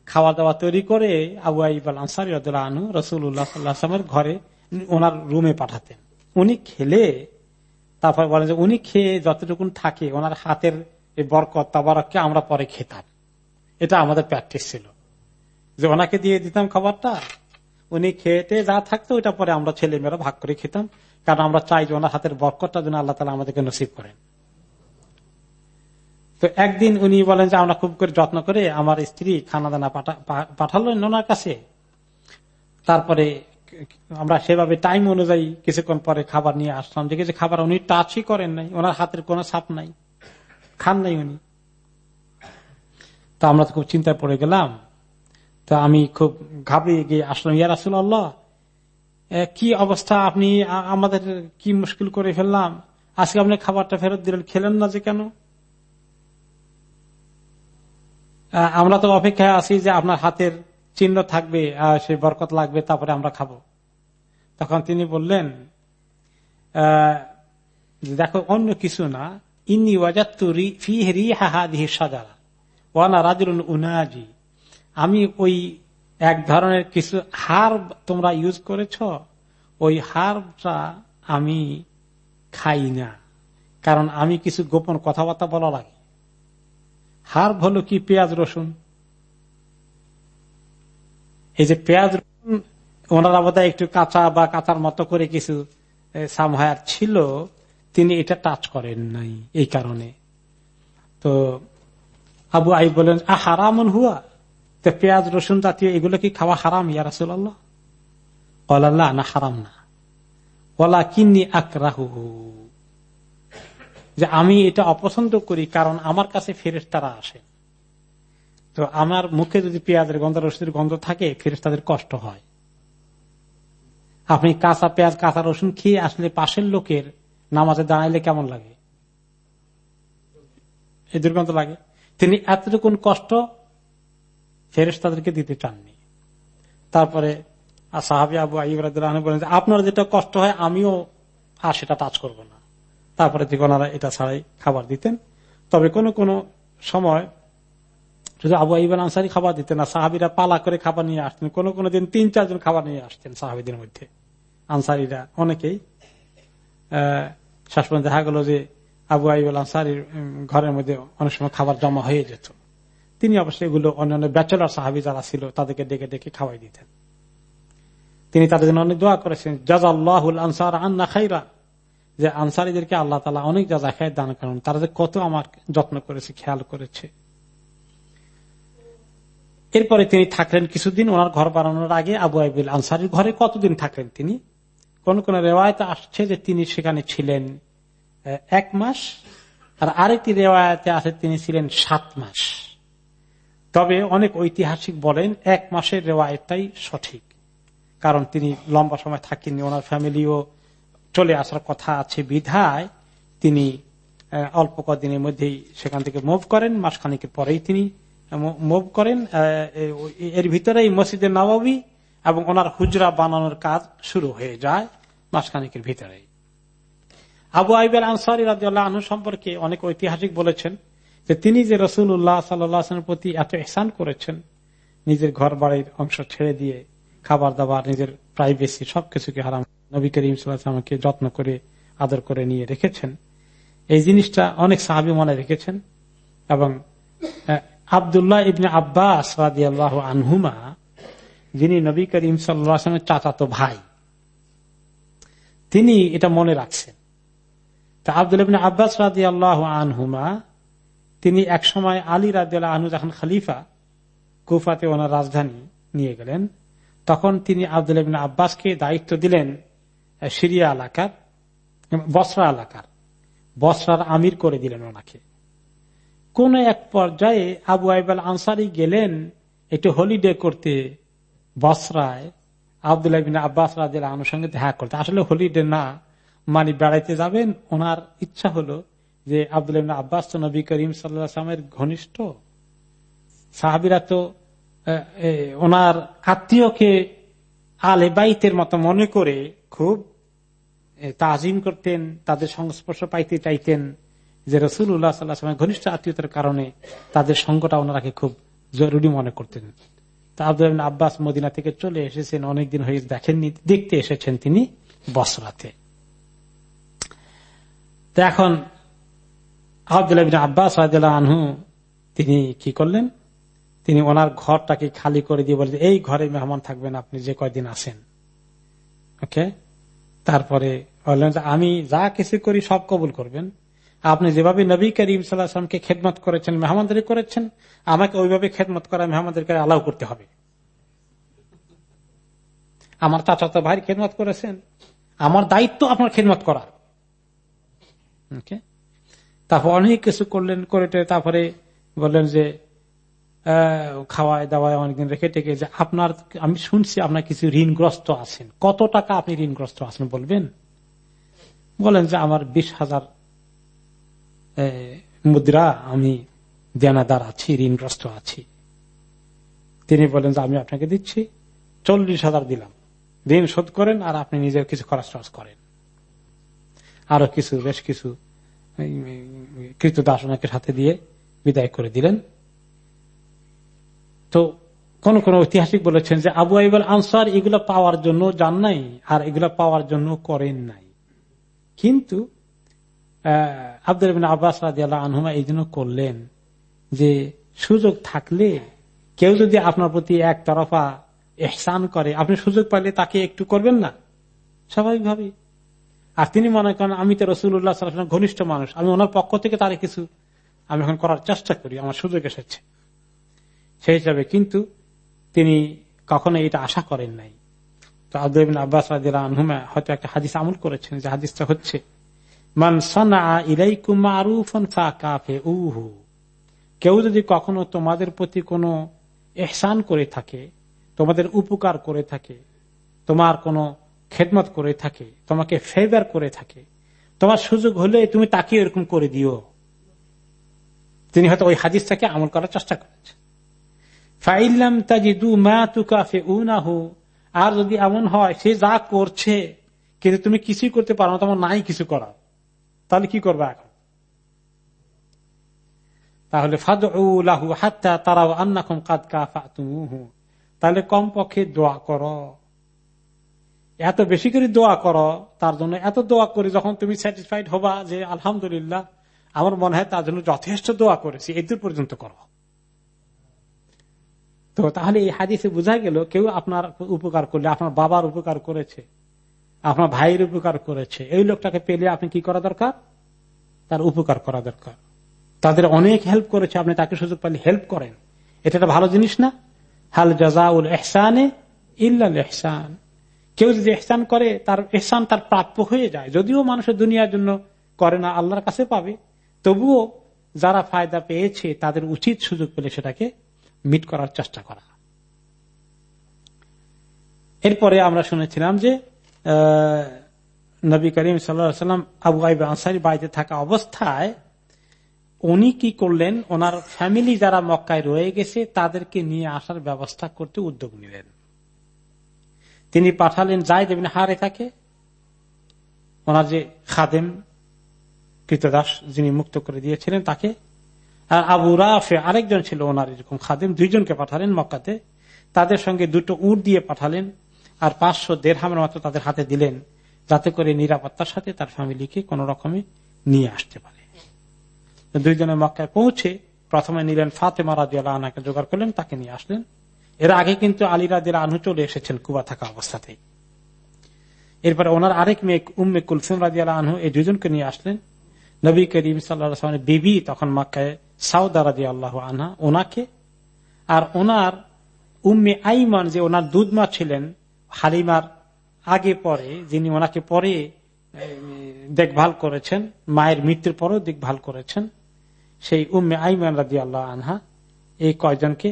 খাওয়া দাওয়া তৈরি করে আবু আইব আল আনসারি আনু রসুল্লাহ সাল্লাহামের ঘরে ওনার রুমে পাঠাতেন। উনি খেলে, তারপর বলেন যে উনি খেয়ে যতটুকুন থাকে ওনার হাতের বরকত, তাবারককে আমরা পরে খেতাম। এটা আমাদের প্র্যাকটিস ছিল। যে ওনাকে দিয়ে দিতাম খাবারটা উনি খেতে যা থাকতো, ওইটা পরে আমরা ছেলে মেয়েরা ভাগ করে খেতাম। কারণ আমরা চাই যে ওনার হাতের বরকতটা যেন আল্লাহ তালা আমাদেরকে নসিব করেন। তো একদিন উনি বলেন যে, আমরা খুব করে যত্ন করে আমার স্ত্রী খানা দানা পাঠালেন ওনার কাছে। তারপরে আমরা সেভাবে টাইম অনুযায়ী কিছুক্ষণ পরে খাবার নিয়ে আসলাম। দেখেছি খাবার উনি টাচই করেন নাই, ওনার হাতের কোনো সাপ নাই, খান নাই উনি। তো আমরা তো খুব চিন্তায় পড়ে গেলাম। তো আমি খুব ঘাবড়িয়ে গিয়ে আসলাম, ইয়া রাসুল আল্লাহ কি অবস্থা? আপনি আমাদের কি মুশকিল করে ফেললাম? আজকে আপনি খাবারটা ফেরত দিলেন, খেলেন না যে কেন? আমরা তো অপেক্ষায় আছি যে আপনার হাতের চিহ্ন থাকবে সে বরকত লাগবে, তারপরে আমরা খাব। তখন তিনি বললেন দেখো, অন্য কিছু না, ইন্নি ওয়াজাত্তুরি ফি রি হাহাদিহি সাজারা, ওয়ানা রাজুল উনাজি আমি ওই এক ধরনের কিছু হার তোমরা ইউজ করেছ? ওই হারটা আমি খাই না। কারণ আমি কিছু গোপন কথাবার্তা বলা লাগে। হার হলো কি? পেঁয়াজ রসুন। এই যে পেঁয়াজ রসুন, ওনারা বোধহয় একটু কাঁচা বা কাঁচার মতো করে কিছু সামহায়ার ছিল, তিনি এটা টাচ করেন নাই এই কারণে। তো আবু আই বলেন হারামন হুয়া? তো পেঁয়াজ, রসুন জাতীয় এগুলো কি খাওয়া হারাম ইয়ারাসুল্লাহ আল্লাহ না, হারাম না। ওলা কিন্নি আকরাহু। যে আমি এটা অপছন্দ করি কারণ আমার কাছে ফেরেস তারা আসে। তো আমার মুখে যদি পেঁয়াজের গন্ধ, রসুনের গন্ধ থাকে ফেরেস তাদের কষ্ট হয়। আপনি কাঁচা পেঁয়াজ, কাঁচা রসুন খেয়ে আসলে পাশের লোকের নামাজে দাঁড়াইলে কেমন লাগে? এই দুর্গন্ধ লাগে। তিনি এতটুকুন কষ্ট ফেরেস তাদেরকে দিতে চাননি। তারপরে সাহাবি আবু আইবরাদ বলেন আপনার যেটা কষ্ট হয়, আমিও আর সেটা টাচ করব না। তারপরে ওনারা এটা ছাড়াই খাবার দিতেন। তবে কোন কোন সময় শুধু আবু আইবান আনসারি খাবার দিতেন না, সাহাবিরা পালা করে খাবার নিয়ে আসতেন। কোন কোন দিন তিন চারজন খাবার নিয়ে আসতেন সাহাবিদের মধ্যে। আনসারিরা অনেকেই শেষ পর্যন্ত দেখা গেল যে আবু আইবাল আনসারির ঘরের মধ্যে অনেক সময় খাবার জমা হয়ে যেত। তিনি অবশ্যই এগুলো অন্যান্য ব্যাচেলার সাহাবি যারা ছিল, তাদেরকে ডেকে ডেকে খাওয়াই দিতেন। তিনি তাদের জন্য অনেক দোয়া করেছেন জাজাল্লাহুল আনসার আন্না খাইরা। যে আনসারিদেরকে আল্লাহ তালা অনেক যা খায় দান করেন, তারা যে কত আমার যত্ন করেছে, খেয়াল করেছে। এরপরে তিনি থাকলেন কিছুদিন, ওনার ঘর বানানোর আগে আবু আইবুল আনসারির ঘরে কতদিন থাকলেন তিনি? কোন কোন রেওয়ায়তে আসছে যে তিনি সেখানে ছিলেন এক মাস, আর আরেকটি রেওয়ায়তে আছে তিনি ছিলেন সাত মাস। তবে অনেক ঐতিহাসিক বলেন, এক মাসের রেওয়ায়তটাই সঠিক। কারণ তিনি লম্বা সময় থাকেননি, ওনার ফ্যামিলিও চলে আসার কথা আছে বিধায় তিনি অল্প কদিনের মধ্যেই সেখান থেকে মুভ করেন, মাসখানিকের পরেই তিনি মুভ করেন এর ভিতরেই মসজিদে নবাবী এবং ওনার হুজরা বানানোর কাজ শুরু হয়ে যায় মাসখানিকের ভিতরে আবু আইবেল আনসারি আনু সম্পর্কে অনেক ঐতিহাসিক বলেছেন। যে তিনি যে রসুল উল্লাহ সাল্লামের প্রতি এত এহসান করেছেন, নিজের ঘর বাড়ির অংশ ছেড়ে দিয়ে খাবার দাবার নিজের প্রাইভেসি সবকিছুকে হারাম নবী করিম সাল্লামকে যত্ন করে, আদর করে নিয়ে রেখেছেন। এই জিনিসটা অনেক সাহাবি মনে রেখেছেন এবং আবদুল্লাহ ইবনে আব্বাস আনহুমা, যিনি নবী করিম সাল্লামের চাচাতো ভাই, তিনি এটা মনে রাখছেন। তা আব্দুল আব্বাস রাজি আল্লাহ আনহুমা তিনি একসময় আলী রাজি আনহু যখন খালিফা কুফাতে ওনার রাজধানী নিয়ে গেলেন, তখন তিনি আব্দুল আব্বাসকে দায়িত্ব দিলেন সিরিয়া এলাকার বসরা এলাকার। বসরার আমির করে দিলেন ওনাকে। কোন এক পর্যায়ে আবু আইবাল আনসারি গেলেন, একটু হলিডে করতে বসরায়। আবদুল্লাহ আব্বাস রাজিল সঙ্গে দেখা করতে। আসলে হলিডে না মানে বেড়াইতে যাবেন, ওনার ইচ্ছা হলো যে আবদুল্লাহ আব্বাস তো নবী করিম সাল্লামের ঘনিষ্ঠ সাহাবিরা তো ওনার আত্মীয়কে আলে বাইতের মতো মনে করে খুব তাজিম করতেন, তাদের সংস্পর্শ পাইতে চাইতেন যে রসুল উল্লাহ সাল্লাহ ঘনিষ্ঠ আত্মীয়তার কারণে তাদের সঙ্গটা ওনারাকে খুব জরুরি মনে করতেন। তা আব্দুল আব্বাস মদিনা থেকে চলে এসেছেন, অনেকদিন হয়ে দেখেননি, দেখতে এসেছেন তিনি বসরাতে। এখন আব্দুল্লাহ আব্বাস আনহু, তিনি কি করলেন? তিনি ওনার ঘরটাকে খালি করে দিয়ে বললেন, এই ঘরে মেহমান থাকবেন আপনি, যে কয়দিন আসেন ওকে? তারপরে বললেন আমি যা কিছু করি সব কবুল করবেন। আপনি যেভাবে নবী করিম সাল্লাহামকে খেদমত করেছেন, মেহমানদারি করেছেন, আমাকে ওইভাবে খেদমত করা মেহমানদেরকে আলাউ করতে হবে। আমার চাচাতো ভাই খেদমত করেছেন। আমার দায়িত্ব আপনার খেদমত করা তারপর অনেক কিছু করলেন, করে তারপরে বললেন যে খাওয়ায় দাওয়ায় অনেকদিন রেখে টেকে যে আপনার, আমি শুনছি আপনার কিছু ঋণগ্রস্ত আছেন। কত টাকা আপনি ঋণগ্রস্ত আছেন বলবেন? বলেন যে আমার বিশ হাজার মুদ্রা আমি দেনাদার আছি, ঋণগ্রস্ত আছি। তিনি বলেন যে আমি আপনাকে দিচ্ছি, চল্লিশ হাজার দিলাম। ঋণ শোধ করেন আর আপনি নিজের কিছু খরচ টরচ করেন। আরও কিছু, বেশ কিছু কৃতদাস ওনাকে সাথে দিয়ে বিদায় করে দিলেন। তো কোন কোন ঐতিহাসিক বলেছেন যে আবু আইবুল আনসার এগুলো পাওয়ার জন্য যান নাই আর এগুলো পাওয়ার জন্য করেন নাই। কিন্তু আব্দুল আব্বাস আনহুমা এই জন্য করলেন যে সুযোগ থাকলে কেউ যদি আপনার প্রতি এক তরফা এহসান করে, আপনি সুযোগ পাইলে তাকে একটু করবেন না? স্বাভাবিকভাবে আর তিনি মনে করেন, আমি তো রসুল্লাহ ঘনিষ্ঠ মানুষ। আমি ওনার পক্ষ থেকে তার কিছু, আমি এখন করার চেষ্টা করি, আমার সুযোগ এসেছে। সেই হিসাবে কিন্তু তিনি কখনো এটা আশা করেন নাই। তো আব্দুল আব্বাস হয়তো একটা হাদিস আমল করেছেন, যে হাদিসটা হচ্ছে কেউ যদি কখনো তোমাদের প্রতি কোনো এহসান করে থাকে, তোমাদের উপকার করে থাকে, তোমার কোনো খেদমত করে থাকে, তোমাকে ফেভার করে থাকে। তোমার সুযোগ হলে তুমি তাকে এরকম করে দিও। তিনি হয়তো ওই হাদিসটাকে আমল করার চেষ্টা করেছেন। ফাইলাম তাজিদু মা তুকাফে উনাহু আর যদি এমন হয়, সে যা করছে, কিন্তু তুমি কিছুই করতে পারো না, তোমার নাই কিছু করার। তাহলে কি করবে এখন? তাহলে ফাদু হাত্তা তারাও আন্নাকুম কাদ কাফা তাহলে কম পক্ষে দোয়া করো। এত বেশি করে দোয়া করো, তার জন্য এত দোয়া করে যখন তুমি স্যাটিসফাইড হবা যে আলহামদুলিল্লাহ, আমার মনে হয় তার জন্য যথেষ্ট দোয়া করেছি এদূর পর্যন্ত করো। তো তাহলে এই হাদিসে বোঝা গেল, কেউ আপনার উপকার করলে, আপনার বাবার উপকার করেছে, আপনার ভাইয়ের উপকার করেছে, এই লোকটাকে পেলে আপনি কি করা দরকার? তার উপকার করা দরকার। তাদের অনেক হেল্প করেছে, আপনি তাকে সুযোগ পাইলে হেল্প করেন। এটা একটা ভালো জিনিস না? হাল জাজাউল এহসানে ইল্লাল এহসান কেউ যদি এহসান করে, তার এহসান তার প্রাপ্য হয়ে যায়। যদিও মানুষের দুনিয়ার জন্য করে না, আল্লাহর কাছে পাবে। তবুও যারা ফায়দা পেয়েছে, তাদের উচিত সুযোগ পেলে সেটাকে মিট করার চেষ্টা করা। এরপরে আমরা শুনেছিলাম যে নবী করিম সাল্লাম আবু আইব আনসারি বাড়িতে থাকা অবস্থায় উনি কি করলেন? ওনার ফ্যামিলি যারা মক্কায় রয়ে গেছে, তাদেরকে নিয়ে আসার ব্যবস্থা করতে উদ্যোগ নিলেন। তিনি পাঠালেন যাই দেবেন হারে থাকে ওনার যে খাদেম কৃতদাস যিনি মুক্ত করে দিয়েছিলেন তাকে, আর আবু রাফে আরেকজন ছিল ওনার এরকম খাদেম, দুইজনকে পাঠালেন মক্কাতে, তাদের সঙ্গে দুটো উট দিয়ে পাঠালেন, আর পাঁচশো দেড়হামের মতো তাদের হাতে দিলেন, যাতে করে নিরাপত্তার সাথে তার ফ্যামিলিকে কোন রকমে নিয়ে আসতে পারে। দুইজনে মক্কায় পৌঁছে প্রথমে নিলেন ফাতেমা রাজিয়াল আনাকে জোগাড় করলেন, তাকে নিয়ে আসলেন। এর আগে কিন্তু আলী রাজিয়াল আনহু চলে এসেছেন কুবা থাকা অবস্থাতেই। এরপরে ওনার আরেক মেয়ে উম্মে কুলসুম রাজিয়াল আনহু, এই দুজনকে নিয়ে আসলেন। নবী করিম সাল্লামের বিবি তখন মাক্কায় সাউদা রাজি আল্লাহ আনহা, ওনাকে। আর ওনার উম্মে আইমান যে ওনার দুধমা ছিলেন, হালিমার আগে পরে, যিনি ওনাকে পরে দেখভাল করেছেন, মায়ের মৃত্যুর পরেও দেখভাল করেছেন, সেই উম্মে আইমান রাজি আল্লাহ আনহা, এই কয়জনকে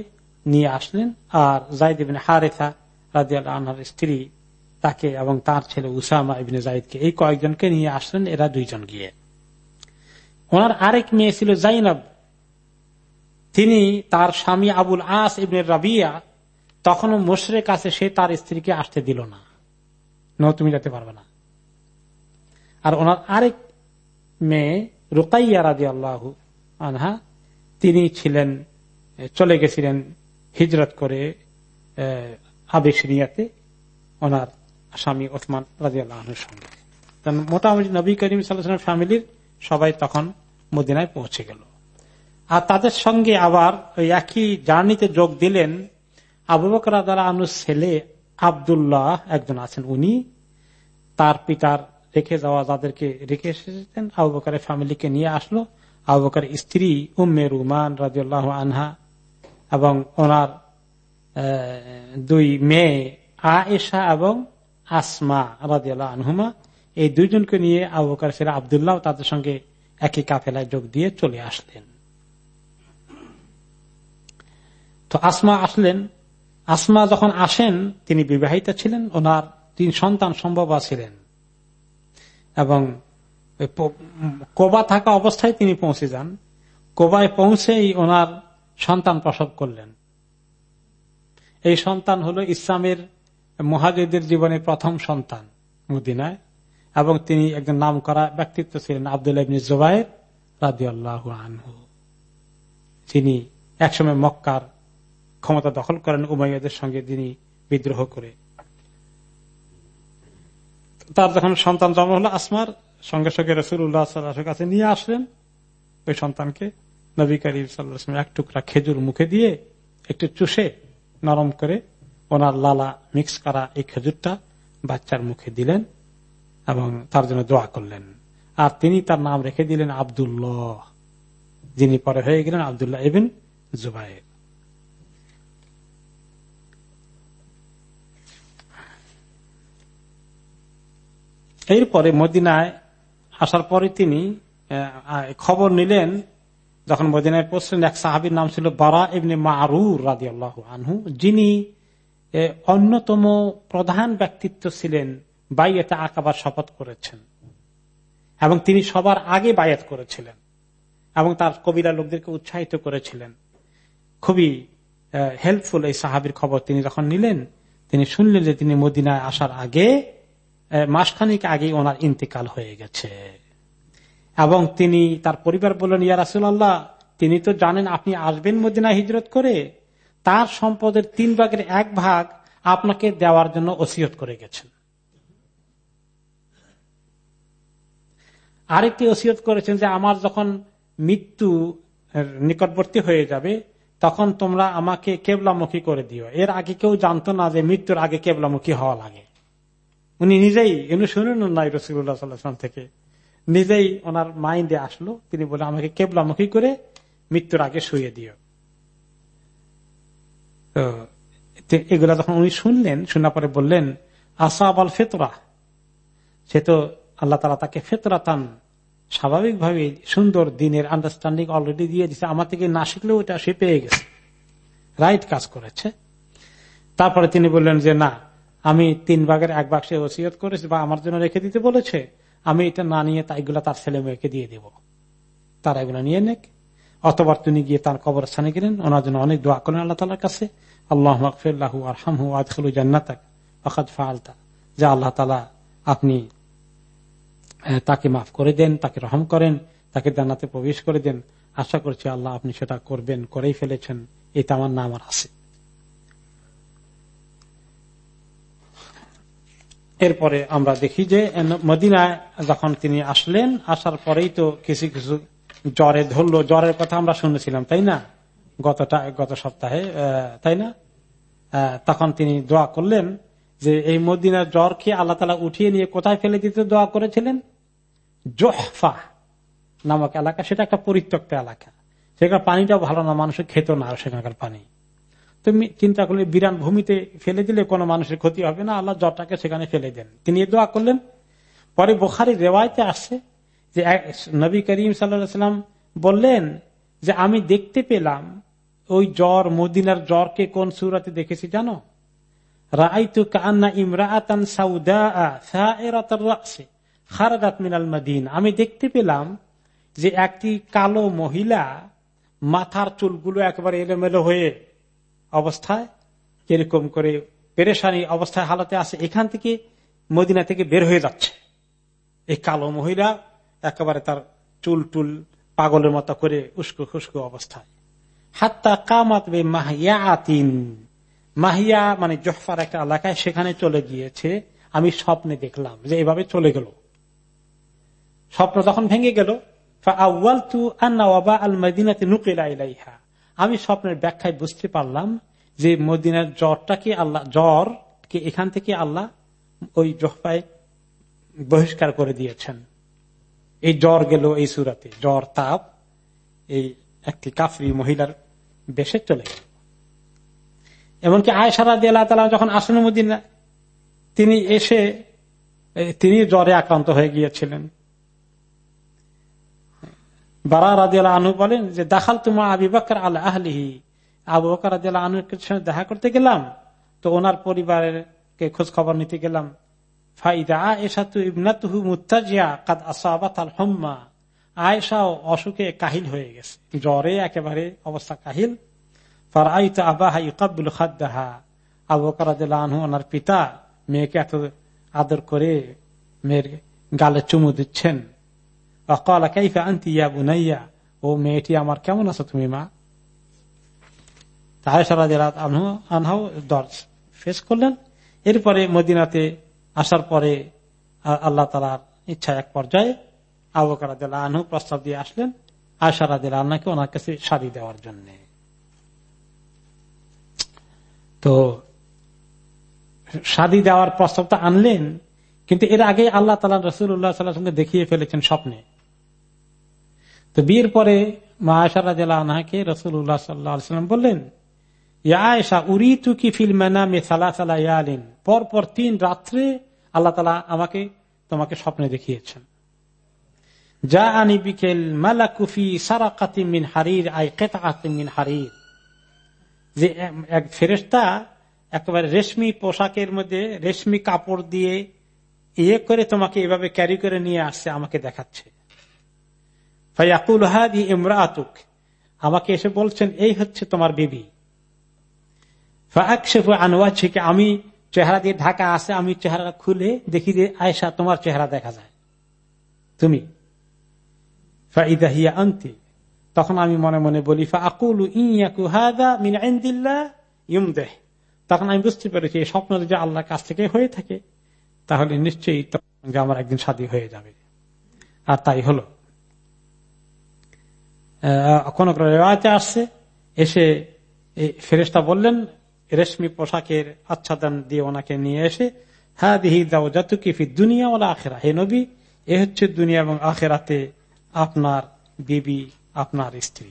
নিয়ে আসলেন। আর জাইদ ইবিন হারেথা রাজি আল্লাহ আনহার স্ত্রী তাকে এবং তার ছেলে উসামা ইবিন জাইদকে এই কয়েকজনকে নিয়ে আসলেন, এরা দুইজন গিয়ে। ওনার আরেক মেয়ে ছিল জাইনব। তিনি তার স্বামী আবুল আস ইবনে রাবিয়া, তখনও মোশরেক আছে, সে তার স্ত্রীকে আসতে দিল ন। তুমি যেতে পারবে না। আর ওনার আরেক মেয়ে রোকাইয়া রাজি আল্লাহ আনহা, তিনি ছিলেন, চলে গেছিলেন হিজরত করে আবেশরিয়াতে ওনার স্বামী ওসমান রাজি আল্লাহর সঙ্গে। মোটামুটি নবী করিম সাল্লাহ ফ্যামিলির সবাই তখন মদিনায় পৌঁছে গেল। আর তাদের সঙ্গে আবার ওই একই জার্নিতে যোগ দিলেন আবু বকর আনুর ছেলে আবদুল্লাহ একজন আছেন উনি। তার পিতার রেখে যাওয়া যাদেরকে রেখে এসেছেন আবু বকরের ফ্যামিলিকে নিয়ে আসলো। আবু বকর স্ত্রী উম্মে রুমান রাজিউল্লাহ আনহা এবং ওনার দুই মেয়ে আয়েশা এবং আসমা রাজিউল্লাহ আনহুমা, এই দুইজনকে নিয়ে আবু বকর আবদুল্লাহ তাদের সঙ্গে একই কাফেলায় যোগ দিয়ে চলে আসলেন। তো আসমা আসলেন। আসমা যখন আসেন, তিনি বিবাহিতা ছিলেন, ওনার তিন সন্তান সম্ভব ছিলেন। এবং কোবা থাকা অবস্থায় তিনি পৌঁছে যান। কোবায় পৌঁছেই ওনার সন্তান প্রসব করলেন। এই সন্তান হল ইসলামের মহাজেদের জীবনের প্রথম সন্তান মুদিনায়, এবং তিনি একজন নাম করা ব্যক্তিত্ব ছিলেন আবদুল্লাহ আনহু। তিনি একসময় মক্কার ক্ষমতা দখল করেন, উমাইয়াদের সঙ্গে তিনি বিদ্রোহ করে। তার যখন সন্তান জন্ম হলো, আসমার সঙ্গে সঙ্গে রসুল্লাহ কাছে নিয়ে আসলেন। ওই সন্তানকে নবী করিম সাল্লাহ এক টুকরা খেজুর মুখে দিয়ে একটু চুষে নরম করে ওনার লালা মিক্স করা এই খেজুরটা বাচ্চার মুখে দিলেন এবং তার জন্য দোয়া করলেন। আর তিনি তার নাম রেখে দিলেন আবদুল্লাহ। যিনি পরে হয়ে গেলেন আবদুল্লাহ এবিন জুবাইর। এরপরে মদিনায় আসার পরে তিনি খবর নিলেন যখন মদিনায় পড়ছিলেন এক সাহাবির নাম ছিল বারা এমনি মারুর রাজি আল্লাহ আনহু। যিনি অন্যতম প্রধান ব্যক্তিত্ব ছিলেন বাইয়াতে আকাবার শপথ করেছেন। এবং তিনি সবার আগে বায়াত করেছিলেন এবং তার কবিরা লোকদেরকে উৎসাহিত করেছিলেন। খুবই হেল্পফুল এই সাহাবির খবর তিনি যখন নিলেন, তিনি শুনলেন যে তিনি মদিনায় আসার আগে মাসখানিক আগে ওনার ইন্তেকাল হয়ে গেছে। এবং তিনি তার পরিবার বললেন ইয়া রাসুল্লাহ তিনি তো জানেন আপনি আসবেন মদিনা হিজরত করে। তার সম্পদের তিন ভাগের এক ভাগ আপনাকে দেওয়ার জন্য ওসিয়ত করে গেছেন। আরেকটি ওসিয়ত করেছেন যে, আমার যখন মৃত্যু নিকটবর্তী হয়ে যাবে, তখন তোমরা আমাকে কেবলামুখী করে দিও। এর আগে কেউ জানতো না যে মৃত্যুর আগে কেবলামুখী হওয়া লাগে। উনি নিজেই এমনি শুনেন নাই রসিবুল্লাহ সাল্লাম থেকে। নিজেই ওনার মাইন্ডে আসলো। তিনি বলে আমাকে কেবলামুখী করে মৃত্যুর আগে শুয়ে দিও। তো এগুলা যখন উনি শুনলেন শোনা পরে বললেন আসাব আল ফেতরা। সে তো আল্লাহ তালা তাকে ফেতরা ফেতরাতান স্বাভাবিকভাবে সুন্দর দিনের আন্ডারস্ট্যান্ডিং অলরেডি দিয়ে দিচ্ছে আমার থেকে না শিখলেও ওটা সে পেয়ে গেছে। রাইট কাজ করেছে। তারপরে তিনি বললেন যে, না, আমি তিন ভাগের এক বাক্সে ওসিয়ত করেছি বা আমার জন্য রেখে দিতে বলেছে। আমি এটা না নিয়ে তাইগুলা তার ছেলে মেয়েকে দিয়ে দেব। তারা এগুলো নিয়ে নেক। অতবার তিনি গিয়ে তার কবরস্থানে গেলেন। ওনার জন্য অনেক দোয়া করলেন আল্লাহ তালার কাছে। আল্লাহ মকফিল্লাহু আরহামহু আদখলু জান্নাতাক। আকাদ ফালতা যা আল্লাহ তালা আপনি তাকে মাফ করে দেন, তাকে রহম করেন, তাকে জান্নাতে প্রবেশ করে দেন। আশা করছি আল্লাহ আপনি সেটা করবেন, করেই ফেলেছেন। এটা আমার নাম আর আছে। এরপরে আমরা দেখি যে মদিনায় যখন তিনি আসলেন, আসার পরেই তো কিছু কিছু জ্বরে ধরলো। জ্বরের কথা আমরা শুনেছিলাম, তাই না? গতটা, গত সপ্তাহে তাই না? তখন তিনি দোয়া করলেন যে, এই মদিনার জ্বর খেয়ে আল্লাহ তালা উঠিয়ে নিয়ে কোথায় ফেলে দিতে দোয়া করেছিলেন? জোহফা নামক এলাকা। সেটা একটা পরিত্যক্ত এলাকা। সেখানে পানিটাও ভালো না, মানুষের খেত না সেখানকার পানি। তুমি চিন্তা করলে বিরান ভূমিতে ফেলে দিলে কোনো মানুষের ক্ষতি হবে না, আল্লাহ জ্বরটাকে সেখানে ফেলে দেন। তিনি দোয়া করলেন। পরে বোখারি রেওয়ায়তে আসছে যে নবী করিম সাল্লাম বললেন যে, আমি দেখতে পেলাম ওই জ্বর, মদিনার জ্বরকে কোন সুরাতে দেখেছি জানো? রাইতু কান্না ইমরাতান সাউদা মিনাল মাদিন। আমি দেখতে পেলাম যে একটি কালো মহিলা মাথার চুলগুলো একেবারে এলোমেলো হয়ে অবস্থায় এরকম করে পেরেশানি অবস্থায় হালাতে আছে, এখান থেকে মদিনা থেকে বের হয়ে যাচ্ছে। এই কালো মহিলা একেবারে তার চুল টুল পাগলের মতো করে উস্কু খুস্কু অবস্থায়। হাত্তা কামাত মাহিয়া আতিন মাহিয়া মানে জহফার একটা এলাকায় সেখানে চলে গিয়েছে। আমি স্বপ্নে দেখলাম যে এভাবে চলে গেল। স্বপ্ন তখন ভেঙে গেল আমি স্বপ্নের ব্যাখ্যায় বুঝতে পারলাম যে মদিনার জ্বরটাকে আল্লাহ জ্বর কে এখান থেকে আল্লাহ ওই জহফায় বহিষ্কার করে দিয়েছেন। এই জ্বর গেল এই সুরাতে। জ্বর, তাপ, এই একটি কাফরি মহিলার বেশে চলে গেল। এমনকি আয়সারা দিয়ে আল্লাহ তালা যখন আসনের মদিনা তিনি এসে তিনি জ্বরে আক্রান্ত হয়ে গিয়েছিলেন। বারা রাজিয়াল আনু বলেন যে দাখাল তোমার আবি বাকর আল্লাহ আহলিহি। আবু বকর রাজিয়াল আনুর সঙ্গে দেখা করতে গেলাম, তো ওনার পরিবারের কে খোঁজ খবর নিতে গেলাম আয়েশাও অসুখে কাহিল হয়ে গেছে। জ্বরে একেবারে অবস্থা কাহিল। ওনার পিতা মেয়েকে এত আদর করে মেয়ের গালে চুমু দিচ্ছেন। বুনাইয়া ও মেয়েটি আমার কেমন আছো তুমি মা আনহাও ফেস করলেন এরপরে মদিনাতে আসার পরে আল্লাহ তালার ইচ্ছা এক পর্যায়ে আবকার আনহু প্রস্তাব দিয়ে আসলেন। আশারা দিল আন্নাকে ওনার কাছে শাড়ি দেওয়ার জন্য। তো শাদি দেওয়ার প্রস্তাবটা আনলেন, কিন্তু এর আগে আল্লাহ তালা রসুল্লাহ সঙ্গে দেখিয়ে ফেলেছেন স্বপ্নে। তো বিয়ের পরে মা আশারা জেলা আনহাকে রসুল্লাহ সাল্লাম বললেন উরি তু কি ফিল মেনামে সালা সালা ইয়ালিন পর পর তিন রাত্রে আল্লাহ তালা আমাকে, তোমাকে স্বপ্নে দেখিয়েছেন। যা আনি বিকেল মালাকুফি সারা কাতিমিন হারির, আই কেতাকাতিমিন হারির। যে এক ফেরেস্তা একেবারে রেশমি পোশাকের মধ্যে রেশমি কাপড় দিয়ে ইয়ে করে তোমাকে এভাবে ক্যারি করে নিয়ে আসছে, আমাকে দেখাচ্ছে। ফাইয়াকুল হাদি ইমরা আমাকে এসে বলছেন, এই হচ্ছে তোমার বেবি। আমি চেহারা দিয়ে ঢাকা আছে, আমি চেহারা খুলে দেখি যে আয়সা তোমার চেহারা দেখা যায়। তুমি? ফাইদাহিয়া তখন আমি মনে মনে বলি তখন আমি বুঝতে পেরেছি, এই স্বপ্ন যদি আল্লাহর কাছ থেকে হয়ে থাকে, তাহলে নিশ্চয়ই আমার একদিন শাদী হয়ে যাবে। আর তাই হলো। কোন রেওয়াতে আসছে, এসে ফেরেস্তা বললেন, রেশমি পোশাকের আচ্ছাদন দিয়ে ওনাকে নিয়ে এসে হ্যাঁ দিহি দাও যত কিফি দুনিয়া ওলা আখেরা। হে নবী, এ হচ্ছে দুনিয়া এবং আখেরাতে আপনার বিবি, আপনার স্ত্রী।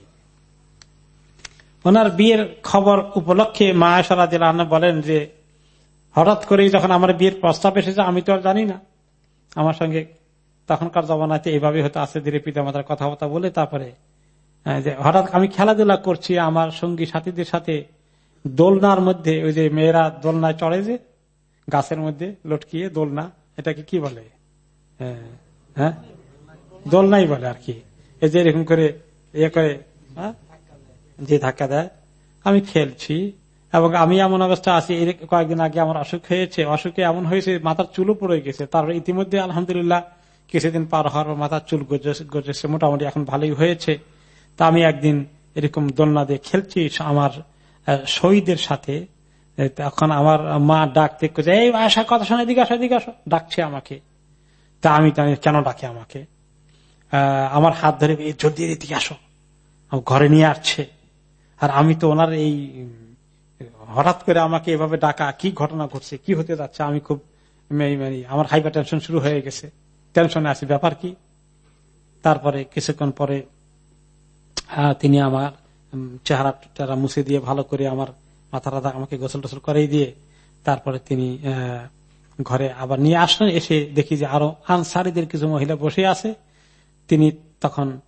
ওনার বিয়ের খবর উপলক্ষে মা সারাদ বলেন যে, হঠাৎ করে যখন আমার বিয়ের প্রস্তাব এসেছে, আমি তো আর জানি না। আমার সঙ্গে তখনকার জমানাতে এইভাবে হয়তো আছে ধীরে পিতা মাতার কথাবার্তা বলে তারপরে হঠাৎ আমি খেলাধুলা করছি আমার সঙ্গী সাথীদের সাথে দোলনার মধ্যে ওই যে মেয়েরা দোলনায় চড়ে যে গাছের মধ্যে লটকিয়ে দোলনা এটাকে কি বলে? হ্যাঁ, হ্যাঁ? দোলনাই বলে আর কি। এই যে এরকম করে ইয়ে করে হ্যাঁ? যে ধাক্কা দেয়। আমি খেলছি এবং আমি এমন অবস্থা আছি কয়েকদিন আগে আমার অসুখ হয়েছে। অসুখে এমন হয়েছে মাথার চুলও পড়ে গেছে। তারপর ইতিমধ্যে আলহামদুলিল্লাহ কিছুদিন পার হওয়ার মাথার চুল গজেছে মোটামুটি এখন ভালোই হয়েছে। তা আমি একদিন এরকম দোলনা দিয়ে খেলছি আমার শহীদের সাথে। তখন আমার মা ডাকতে এই আশা কথা শোনা দিকে আসো দিকে আসো। ডাকছে আমাকে। তা আমি কেন ডাকে আমাকে। আমার হাত ধরে জলদি দিকে আসো। ঘরে নিয়ে আসছে। আর আমি তো ওনার এই, হঠাৎ করে আমাকে এভাবে ডাকা, কি ঘটনা ঘটছে, কি হতে যাচ্ছে, আমি খুব মানে আমার হাইপার টেনশন শুরু হয়ে গেছে। টেনশনে আছি, ব্যাপার কি? তারপরে কিছুক্ষণ পরে আহ, তিনি আমার চেহারা চেহারাটা মুছে দিয়ে ভালো করে আমার মাথা রাধা আমাকে গোসল টোসল করে দিয়ে তারপরে তিনি ঘরে আবার নিয়ে আসলেন। এসে দেখি যে আরও আনসারিদের কিছু মহিলা বসে আছে। তিনি তখন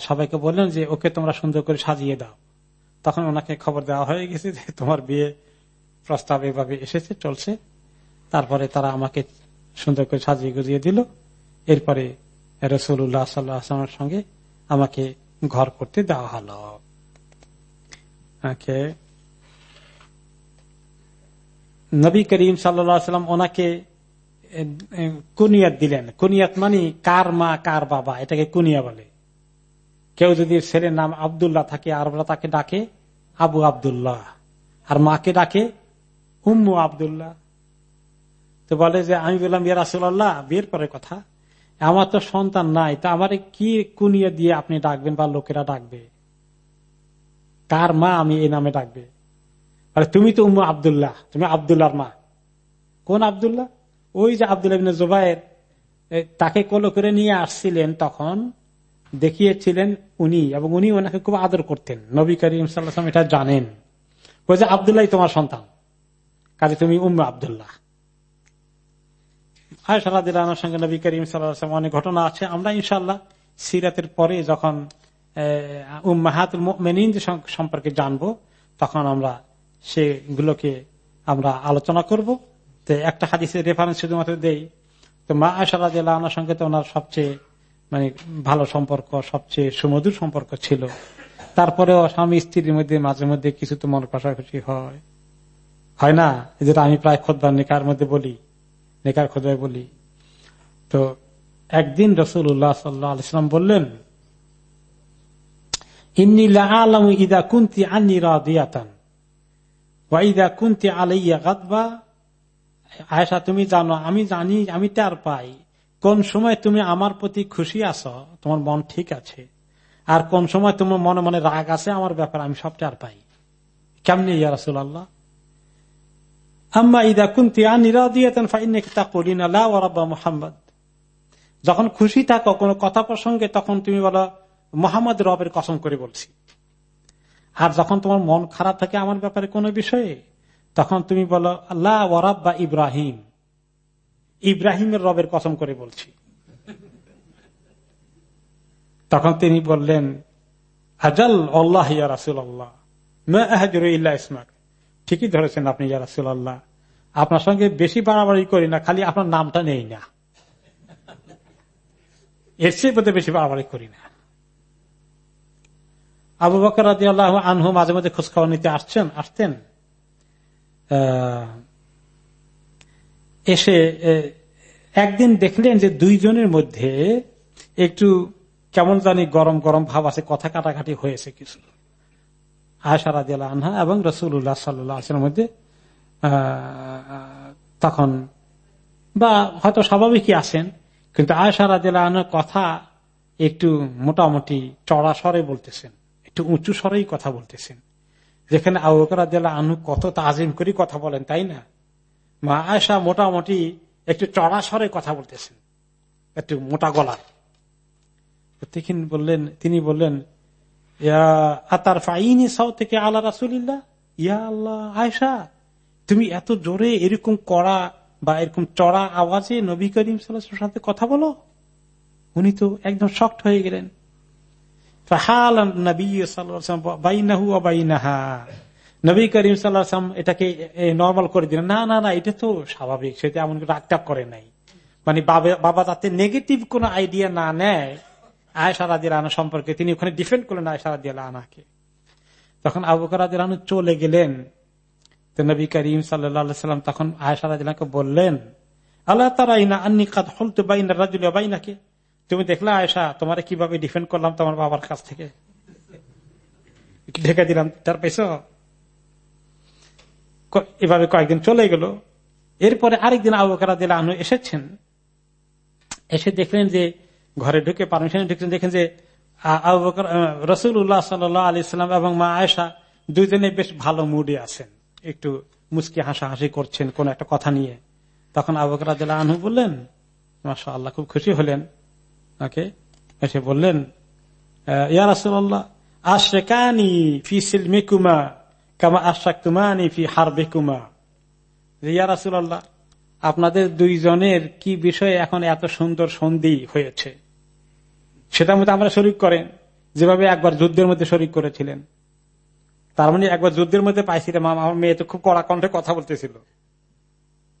সবাইকে বললেন যে ওকে তোমরা সুন্দর করে সাজিয়ে দাও। তখন ওনাকে খবর দেওয়া হয়ে গেছে যে তোমার বিয়ে প্রস্তাব এভাবে এসেছে চলছে। তারপরে তারা আমাকে সুন্দর করে সাজিয়ে গুজিয়ে দিল। এরপরে রসুল্লাহ সাল্লামের সঙ্গে আমাকে ঘর করতে দেওয়া হলো। নবী করিম সাল্লাম ওনাকে কুনিয়াত দিলেন। কুনিয়াত মানে কার মা, কার বাবা, এটাকে কুনিয়া বলে। কেউ যদি ছেলের নাম আবদুল্লাহ থাকে আর ওরা তাকে ডাকে আবু আবদুল্লাহ। আর মাকে ডাকে উম্মু আবদুল্লাহ। তো বলে যে, আমি বললাম, ইয়া রাসুল্লাহ বিয়ের পরে কথা। আমার তো সন্তান নাই তা আমার কি কুনিয়ে দিয়ে আপনি ডাকবেন বা লোকেরা ডাকবে? কার মা আমি এই নামে ডাকবে? আরে তুমি তো উম্মু আবদুল্লাহ তুমি আবদুল্লাহর মা। কোন আবদুল্লাহ? ওই যে আবদুল্লাহ এ, তাকে কোলো করে নিয়ে আসছিলেন তখন দেখিয়েছিলেন উনি এবং উনি ওনাকে খুব আদর করতেন। নবী করিম এটা জানেন। যে আবদুল্লাহ তোমার সন্তান। কাজে তুমি উম্মু আবদুল্লাহ। আয়সারাদিল্লাহর সঙ্গে নবী করিম সাল্লাম অনেক ঘটনা আছে। আমরা ইনশাল্লাহ সিরাতের পরে যখন উম্মাহাতুল মেনিন সম্পর্কে জানব, তখন আমরা সেগুলোকে আমরা আলোচনা করব। তো একটা হাদিসের রেফারেন্স শুধুমাত্র দেই। তো মা আয়সারাদিল্লাহর সঙ্গে তো ওনার সবচেয়ে মানে ভালো সম্পর্ক, সবচেয়ে সুমধুর সম্পর্ক ছিল। তারপরেও স্বামী স্ত্রীর মধ্যে মাঝে মধ্যে কিছু তো মন কষাকষি হয়। হয় না? যেটা আমি প্রায় খোদ্বার নিকার মধ্যে বলি। নেকার খোঁজায় বলি। তো একদিন রসুল্লাহ সাল্লাম বললেন আলম আয়সা তুমি জানো, আমি জানি, আমি তার পাই কোন সময় তুমি আমার প্রতি খুশি আছো, তোমার মন ঠিক আছে, আর কোন সময় তোমার মনে মনে রাগ আছে, আমার ব্যাপার আমি সব টার পাই। কেমনি ইয়া রাসুল আল্লাহ যখন খুশি থাকো, কোনো কথা প্রসঙ্গে, তখন তুমি বলো, মোহাম্মদ রবের কসম করে বলছি। আর যখন তোমার মন খারাপ থাকে আমার ব্যাপারে কোনো বিষয়ে, তখন তুমি বলো আল্লাহ ওয়ারাব বা ইব্রাহিম। ইব্রাহিমের রবের কসম করে বলছি। তখন তিনি বললেন, আজাল আল্লাহ রাসুল আল্লাহ ইসমাক। ঠিকই ধরেছেন আপনি রাসুল আল্লাহ আপনার সঙ্গে বেশি বাড়াবাড়ি করি না, খালি আপনার নামটা নেই না। এর চেয়ে বোধহয় বেশি বাড়াবাড়ি করি না। আবু বকর রাজি আল্লাহ আনহু মাঝে মাঝে খোঁজখবর নিতে আসছেন, আসতেন। এসে একদিন দেখলেন যে দুইজনের মধ্যে একটু কেমন জানি গরম গরম ভাব আছে, কথা কাটাকাটি হয়েছে কিছু। আয়সা রাজি আনহা এবং রসুল রসুল্লাহ সাল্লামের মধ্যে তখন, বা হয়তো স্বাভাবিকই আছেন, কিন্তু আয়সা রাজি আনহার কথা একটু মোটামুটি চড়া স্বরে বলতেছেন, একটু উঁচু স্বরেই কথা বলতেছেন। যেখানে আবুকরা আনু কত তাজিম করে কথা বলেন, তাই না? মা আয়সা মোটামুটি একটু চড়া স্বরে কথা বলতেছেন, একটু মোটা গলা বললেন, তিনি বললেন আতার ফাইনি সাউ থেকে আল্লাহ রাসুলিল্লাহ ইয়া আল্লাহ আয়সা তুমি এত জোরে এরকম করা বা এরকম চড়া আওয়াজে নবী করিম সাথে কথা বলো? উনি তো একদম শক্ট হয়ে গেলেন। নবী করিম সাল্লাম এটাকে নর্মাল করে দিলেন। না না না, এটা তো স্বাভাবিক সেটা এমন রাগটাগ করে নাই। মানে বাবা তাতে নেগেটিভ কোন আইডিয়া না নেয় আয়সারা আনা সম্পর্কে তিনি ওখানে ডিফেন্ড করলেন আয়সারা আনাকে তখন দিলানু চলে গেলেন। নবী করিম সাল্লাম তখন আয়সারা দিলাকে বললেন আল্লাহ তারা তুমি দেখলে আয়সা তোমার কীভাবে ডিফেন্ড করলাম তোমার বাবার কাছ থেকে? ঢেকে দিলাম, তার এভাবে কয়েকদিন চলে গেল। এরপরে আরেকদিন আবুকারা দিল আনু এসেছেন। এসে দেখলেন যে ঘরে ঢুকে পারমিশন ঢুকছেন, দেখেন যে রসুল উল্লাহ সাল আলি সাল্লাম এবং মা আয়সা দুইজনে বেশ ভালো মুডে আছেন। একটু মুসকি হাসাহাসি করছেন কোন একটা কথা নিয়ে। তখন আবুকরা আনহু বললেন মাসা আল্লাহ খুব খুশি হলেন। ওকে, এসে বললেন ইয়ারাসুল্লাহ আশ্রেকানি ফি সিলমিকুমা কামা আশাক তুমানি ফি হারবেকুমা। ইয়ারাসুল্লাহ আপনাদের দুইজনের কি বিষয়ে এখন এত সুন্দর সন্ধি হয়েছে? সেটার মধ্যে আমরা শরিক করেন। যেভাবে একবার যুদ্ধের মধ্যে শরিক করেছিলেন। তার মানে একবার যুদ্ধের মধ্যে পাইছিলাম। আমার মেয়ে তো খুব কড়া কণ্ঠে কথা বলতেছিল।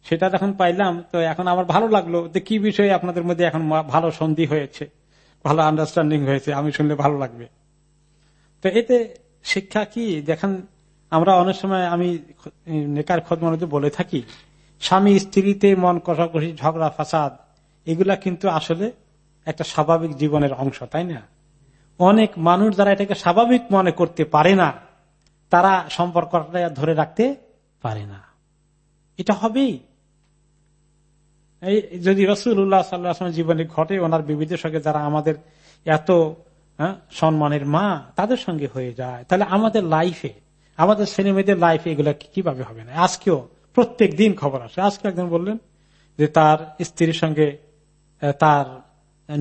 সেটা যখন পাইলাম, তো এখন আমার ভালো লাগল যে কি বিষয়ে আপনাদের মধ্যে এখন ভালো সন্ধি হয়েছে। ভালো আন্ডারস্ট্যান্ডিং হয়েছে। আমি শুনলে ভালো লাগবে। তো এতে শিক্ষা কি? দেখেন, আমরা অনেক সময় আমি নেকার খদমানতে বলে থাকি, স্বামী স্ত্রীতে মন কষাকষি, ঝগড়া, ফাসাদ, এগুলা কিন্তু আসলে একটা স্বাভাবিক জীবনের অংশ, তাই না? অনেক মানুষ যারা এটাকে স্বাভাবিক মনে করতে পারে না, তারা সম্পর্কটা ধরে রাখতে পারে না। এটা হবেই। এই যদি রসুল্লাহ সাল্লাহ জীবনে ঘটে, ওনার বিবিধের সঙ্গে যারা আমাদের এত সম্মানের মা, তাদের সঙ্গে হয়ে যায়। তাহলে আমাদের লাইফে আমাদের ছেলে মেয়েদের লাইফে এগুলা কীভাবে হবে না? আজকেও প্রত্যেক দিন খবর আসে। আজকে একজন বললেন যে তার স্ত্রীর সঙ্গে তার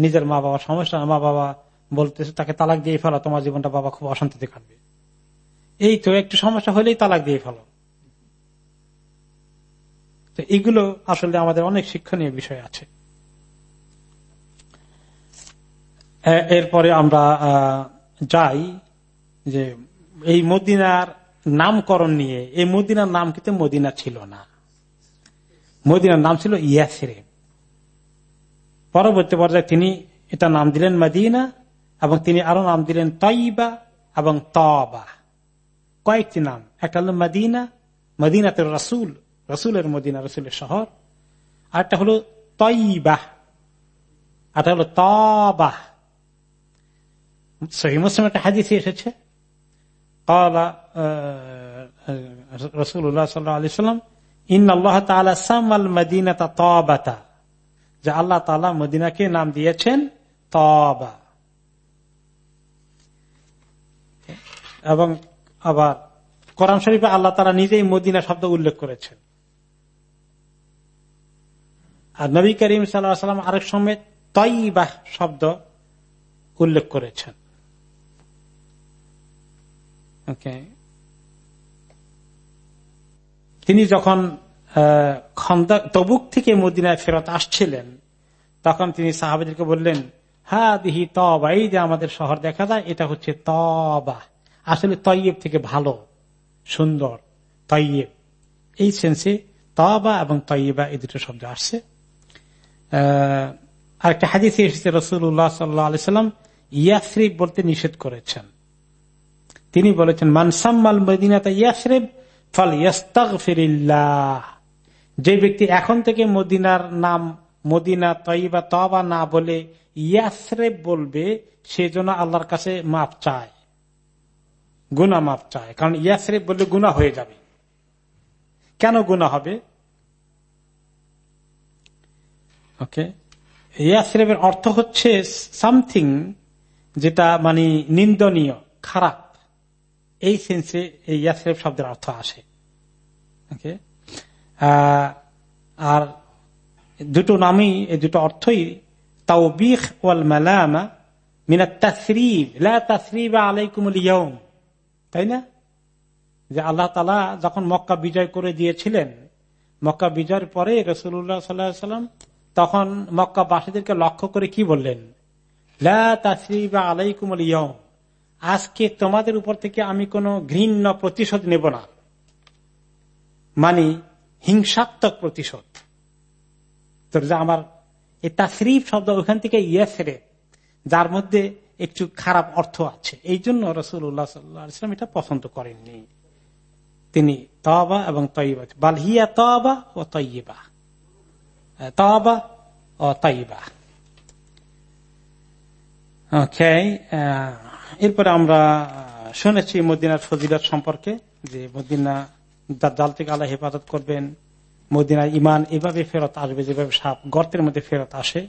নিজের মা বাবা সমস্যা মা বাবা বলতেছে, তাকে তালাক দিয়ে ফেলো, তোমার জীবনটা বাবা খুব অশান্তিতে কাটবে। এই তো একটু সমস্যা হলেই তালাক দিয়ে ফেলো। তো এগুলো আসলে আমাদের অনেক শিক্ষণীয় বিষয় আছে। এরপরে আমরা যাই যে এই মদিনার নামকরণ নিয়ে, এই মদিনার নাম কিন্তু মদিনা ছিল না। মদিনার নাম ছিল ইয়াসিরে পরবর্তী পর্যায়ে তিনি এটা নাম দিলেন মদিনা এবং তিনি আরও নাম দিলেন তৈবা এবং তবা। কয়েকটি নাম। একটা হলো মদিনা মদিনাতে রসুল, রসুলের মদিনা, রসুলের শহর। আরেকটা হলো তৈবাহ আরটা হলো তবাহ সহি মুসলিম একটা হাদিসে এসেছে। রসুল্লাহ সাল্লাহ আলি সাল্লাম ইন আল্লাহ তালা সামাল মদিনা তবাতা। যে আল্লাহ তালা মদিনাকে নাম দিয়েছেন তবা এবং আবার কোরআন শরীফে আল্লাহ তালা নিজেই মদিনা শব্দ উল্লেখ করেছেন। আর নবী করিম সাল্লাম আরেক সময় তৈবাহ শব্দ উল্লেখ করেছেন। তিনি যখন তবুক থেকে মদিনায় ফেরত আসছিলেন। তখন তিনি সাহাবেদেরকে বললেন হা দিহি তবা এই যে আমাদের শহর দেখা যায়, এটা হচ্ছে তবা। আসলে তৈয়েব থেকে ভালো, সুন্দর, তৈয়েব। এই সেন্সে তবা এবং তৈবা এই দুটো শব্দ আসছে। আরেকটা হাদিসে এসেছে রসুল্লাহ সাল্লাম ইয়াসরিফ বলতে নিষেধ করেছেন। তিনি বলেছেন মানসাম্মাল মদিনাতে ইয়াসরেব, ফল ইয়াস্তাক ফিরিল্লাহ যে ব্যক্তি এখন থেকে মদিনার নাম, মদিনা তৈবা তবা না বলে ইয়াসরেব বলবে, সে জন্য আল্লাহর কাছে মাপ চায়। গুনা মাপ চায়। কারণ ইয়াসরেব বললে গুনা হয়ে যাবে। কেন গুনা হবে? ওকে? ইয়াসরেবের অর্থ হচ্ছে সামথিং যেটা মানে নিন্দনীয়, খারাপ। এই সেন্সে এই ইয়াসরেব শব্দের অর্থ আসে। ওকে? আর দুটো নামই, এই দুটো অর্থই তাও বিখ ওয়াল মালামা মিনা তাসরিব। লা তাসরিব আলাইকুমুল ইয়ম তাই না? যে আল্লাহ তালা যখন মক্কা বিজয় করে দিয়েছিলেন, মক্কা বিজয়ের পরে রসুল্লাহ সাল্লাম তখন মক্কা বাসীদেরকে লক্ষ্য করে কি বললেন? আলাইকুমল ইয়ম আজকে তোমাদের উপর থেকে আমি কোন ঘৃণ্য প্রতিশোধ নেব না। মানে হিংসাত্মক প্রতিশোধ। আমার এই তাসরিফ শব্দ ওখান থেকে ইয়ে ফেরে যার মধ্যে একটু খারাপ অর্থ আছে। এই জন্য রসুল্লাহ সাল্লাম এটা পছন্দ করেননি। তিনি তবা এবং তৈবা বালহিয়া তবা ও তৈবা। তবা ও তৈবা। এরপরে আমরা শুনেছি মদিনার ফজিলার সম্পর্কে, যে মদিনা জাল থেকে আল্লাহ হেফাজত করবেন মদিনা ইমান এভাবে ফেরত আসবে, যেভাবে সাপ গর্তের মধ্যে ফেরত আসে।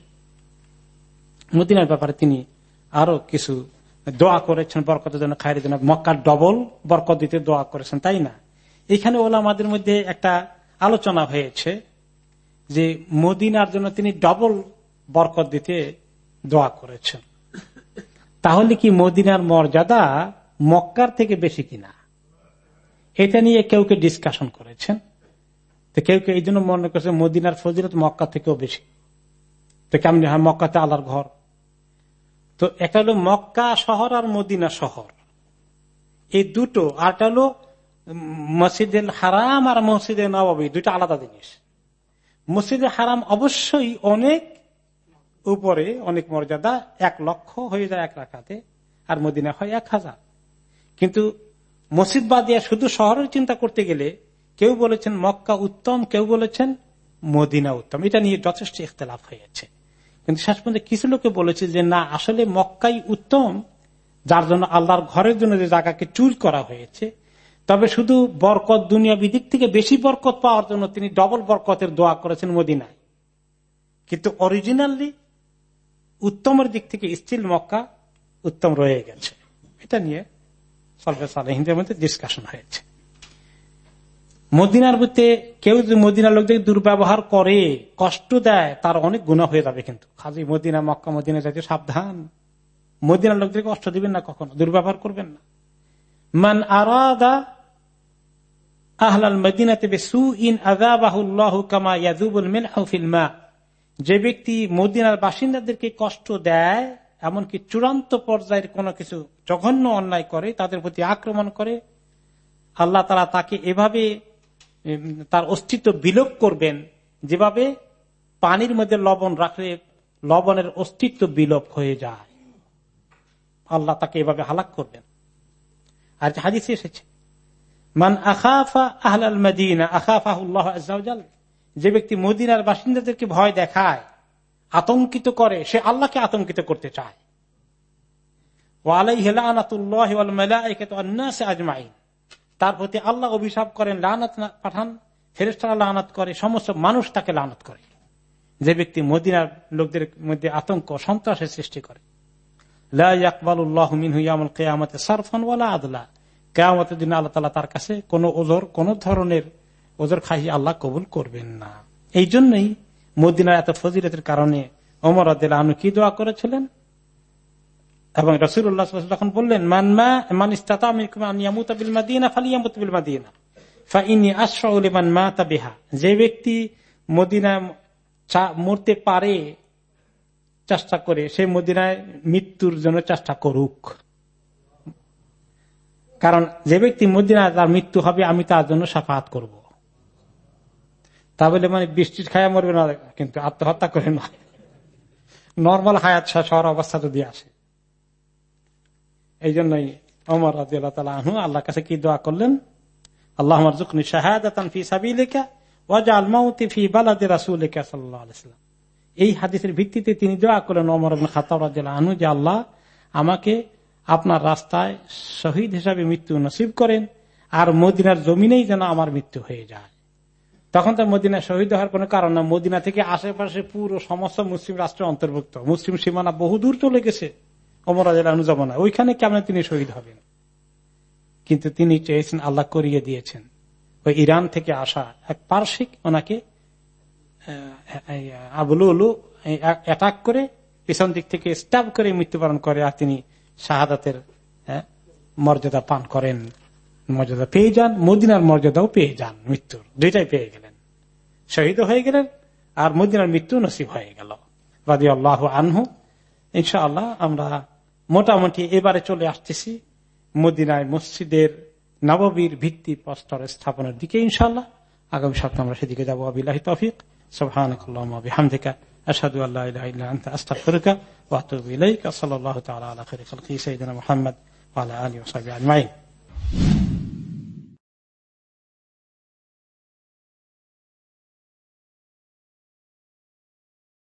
মদিনার ব্যাপারে তিনি আরও কিছু দোয়া করেছেন, বরকতের জন্য, খায়ের জন্য। মক্কার ডবল বরকত দিতে দোয়া করেছেন, তাই না? এখানে ওলামাদের মধ্যে একটা আলোচনা হয়েছে যে মদিনার জন্য তিনি ডবল বরকত দিতে দোয়া করেছেন। তাহলে কি মদিনার মর্যাদা মক্কার থেকে বেশি কিনা? এটা নিয়ে কেউ কেউ ডিসকাশন করেছেন। তো কেউ কেউ এই জন্য মনে করছে মদিনার ফজিলত মক্কা থেকেও বেশি। তো কেমনি হয়? মক্কাতে আল্লাহর ঘর। তো একটা হলো মক্কা শহর আর মদিনা শহর। এই দুটো আরটা হলো মসজিদুল হারাম আর মসজিদে নবাবী দুটো আলাদা জিনিস। মসজিদে হারাম অবশ্যই অনেক উপরে অনেক মর্যাদা, এক লক্ষ হয়ে যায় এক রাখাতে, আর মদিনা হয় এক হাজার। কিন্তু মসজিদ বাদ দিয়ে শুধু শহরের চিন্তা করতে গেলে কেউ বলেছেন মক্কা উত্তম, কেউ বলেছেন মদিনা উত্তম। এটা নিয়ে যথেষ্ট ইখতলাফ হয়েছে। কিন্তু শেষ পর্যন্ত কিছু লোকে বলেছে যে, না, আসলে মক্কাই উত্তম, যার জন্য আল্লাহর ঘরের জন্য যে জায়গাকে চুজ করা হয়েছে। তবে শুধু বরকত দুনিয়া বিদিক থেকে বেশি বরকত পাওয়ার জন্য তিনি ডবল বরকতের দোয়া করেছেন মদিনায়। কিন্তু অরিজিনালি উত্তমের দিক থেকে স্টিল মক্কা উত্তম রয়ে গেছে। এটা নিয়ে সলফে সালেহিনদের মধ্যে ডিসকাশন হয়েছে। মদিনার মধ্যে কেউ যদি মদিনার লোকদের দুর্ব্যবহার করে, কষ্ট দেয়, তার অনেক গুণা হয়ে যাবে কিন্তু। খাজি মদিনা, মক্কা, মদিনা যাতে সাবধান। মদিনার লোকদের কষ্ট দিবেন না কখনো, দুর্ব্যবহার করবেন না। মান আরাদা আহলাল মদিনাতে সু ইন আজাবাহুল্লাহ কামা ইয়াজুবুল মিনহাফিল মা। যে ব্যক্তি মদিনার বাসিন্দাদেরকে কষ্ট দেয় এমনকি চূড়ান্ত পর্যায়ের কোন কিছু জঘন্য অন্যায় করে, তাদের প্রতি আক্রমণ করে, আল্লাহ তারা তাকে এভাবে তার অস্তিত্ব বিলোপ করবেন, যেভাবে পানির মধ্যে লবণ রাখলে লবণের অস্তিত্ব বিলোপ হয়ে যায়। আল্লাহ তাকে এভাবে হালাক করবেন। আর হাদিসে এসেছে, মান আখাফা আহলাল মদিনা, আখাফাহুল্লাহ যে ব্যক্তি মদিনার বাসিন্দাদেরকে ভয় দেখায় আতঙ্কিত করে, সে আল্লাহকে আতঙ্কিত করতে চায়। তার প্রতি আল্লাহ অভিশাপ করেন, লানত পাঠান। ফেরেস্তারা লানত করে, সমস্ত মানুষ তাকে লানত করে। যে ব্যক্তি মদিনার লোকদের মধ্যে আতঙ্ক, সন্ত্রাসের সৃষ্টি করে। কেয়ামতের দিন আল্লাহ তালা তার কাছে কোন ওজোর, কোন ধরনের ওজোর খাহি আল্লাহ কবুল করবেন না। এই জন্যই মদিনার এত ফজিরতের কারণে অমর আদিল আনু কি দোয়া করেছিলেন? এবং রসুল্লাহ যখন বললেন মানমা মান যে ব্যক্তি মরতে পারে, চেষ্টা করে, সে মদিনায় মৃত্যুর জন্য চেষ্টা করুক। কারণ যে ব্যক্তি মদিনায় তার মৃত্যু হবে, আমি তার জন্য সাফাত করব। তা বলে মানে বৃষ্টির খায়া মরবে না কিন্তু আত্মহত্যা করে নয় নর্মাল হায়াত শেষ হওয়ার অবস্থা যদি আসে। এই জন্যই অমর রাজিয়াল আনহু আল্লাহ কাছে কি দোয়া করলেন? আল্লাহ হাদিসের ভিত্তিতে তিনি আল্লাহ আমাকে আপনার রাস্তায় শহীদ হিসাবে মৃত্যু নসিব করেন আর মদিনার জমিনেই যেন আমার মৃত্যু হয়ে যায়। তখন তো মদিনা শহীদ হওয়ার কোন কারণ না। মদিনা থেকে আশেপাশে পুরো সমস্ত মুসলিম রাষ্ট্র অন্তর্ভুক্ত। মুসলিম সীমানা বহু দূর চলে গেছে ওইখানে কেমন তিনি শহীদ হবেন? কিন্তু তিনি চেয়েছেন আল্লাহ করিয়ে দিয়েছেন। ওই ইরান থেকে আসা এক পার্শ্বিক ওনাকে আবুলু অ্যাটাক করে পিছন দিক থেকে স্টাব করে মৃত্যুবরণ করে আর তিনি শাহাদাতের মর্যাদা পান করেন। মর্যাদা পেয়ে যান, মদিনার মর্যাদাও পেয়ে যান মৃত্যুর। দুইটাই পেয়ে গেলেন। শহীদ হয়ে গেলেন আর মদিনার মৃত্যু নসিব হয়ে গেল। রাজি আল্লাহ আনহু, ইনশাআল্লাহ আমরা মোটামুটি এবারে চলে আসতেছি মদিনায় মসজিদের নববীর ভিত্তি প্রস্তর স্থাপনের দিকে, ইনশাআল্লাহ। আগামী সপ্তাহে আমরা সেদিকে যাব। আবিল্লাহ তফিক। সোহানিকা আসাদু আল্লাহ আস্তাফরুকা ওয়াতুবিল্লাহ সাল্লাহ তালা আলা খরি খলকি সঈদিন মোহাম্মদ আলা আলী ওসাবি আজমাইন।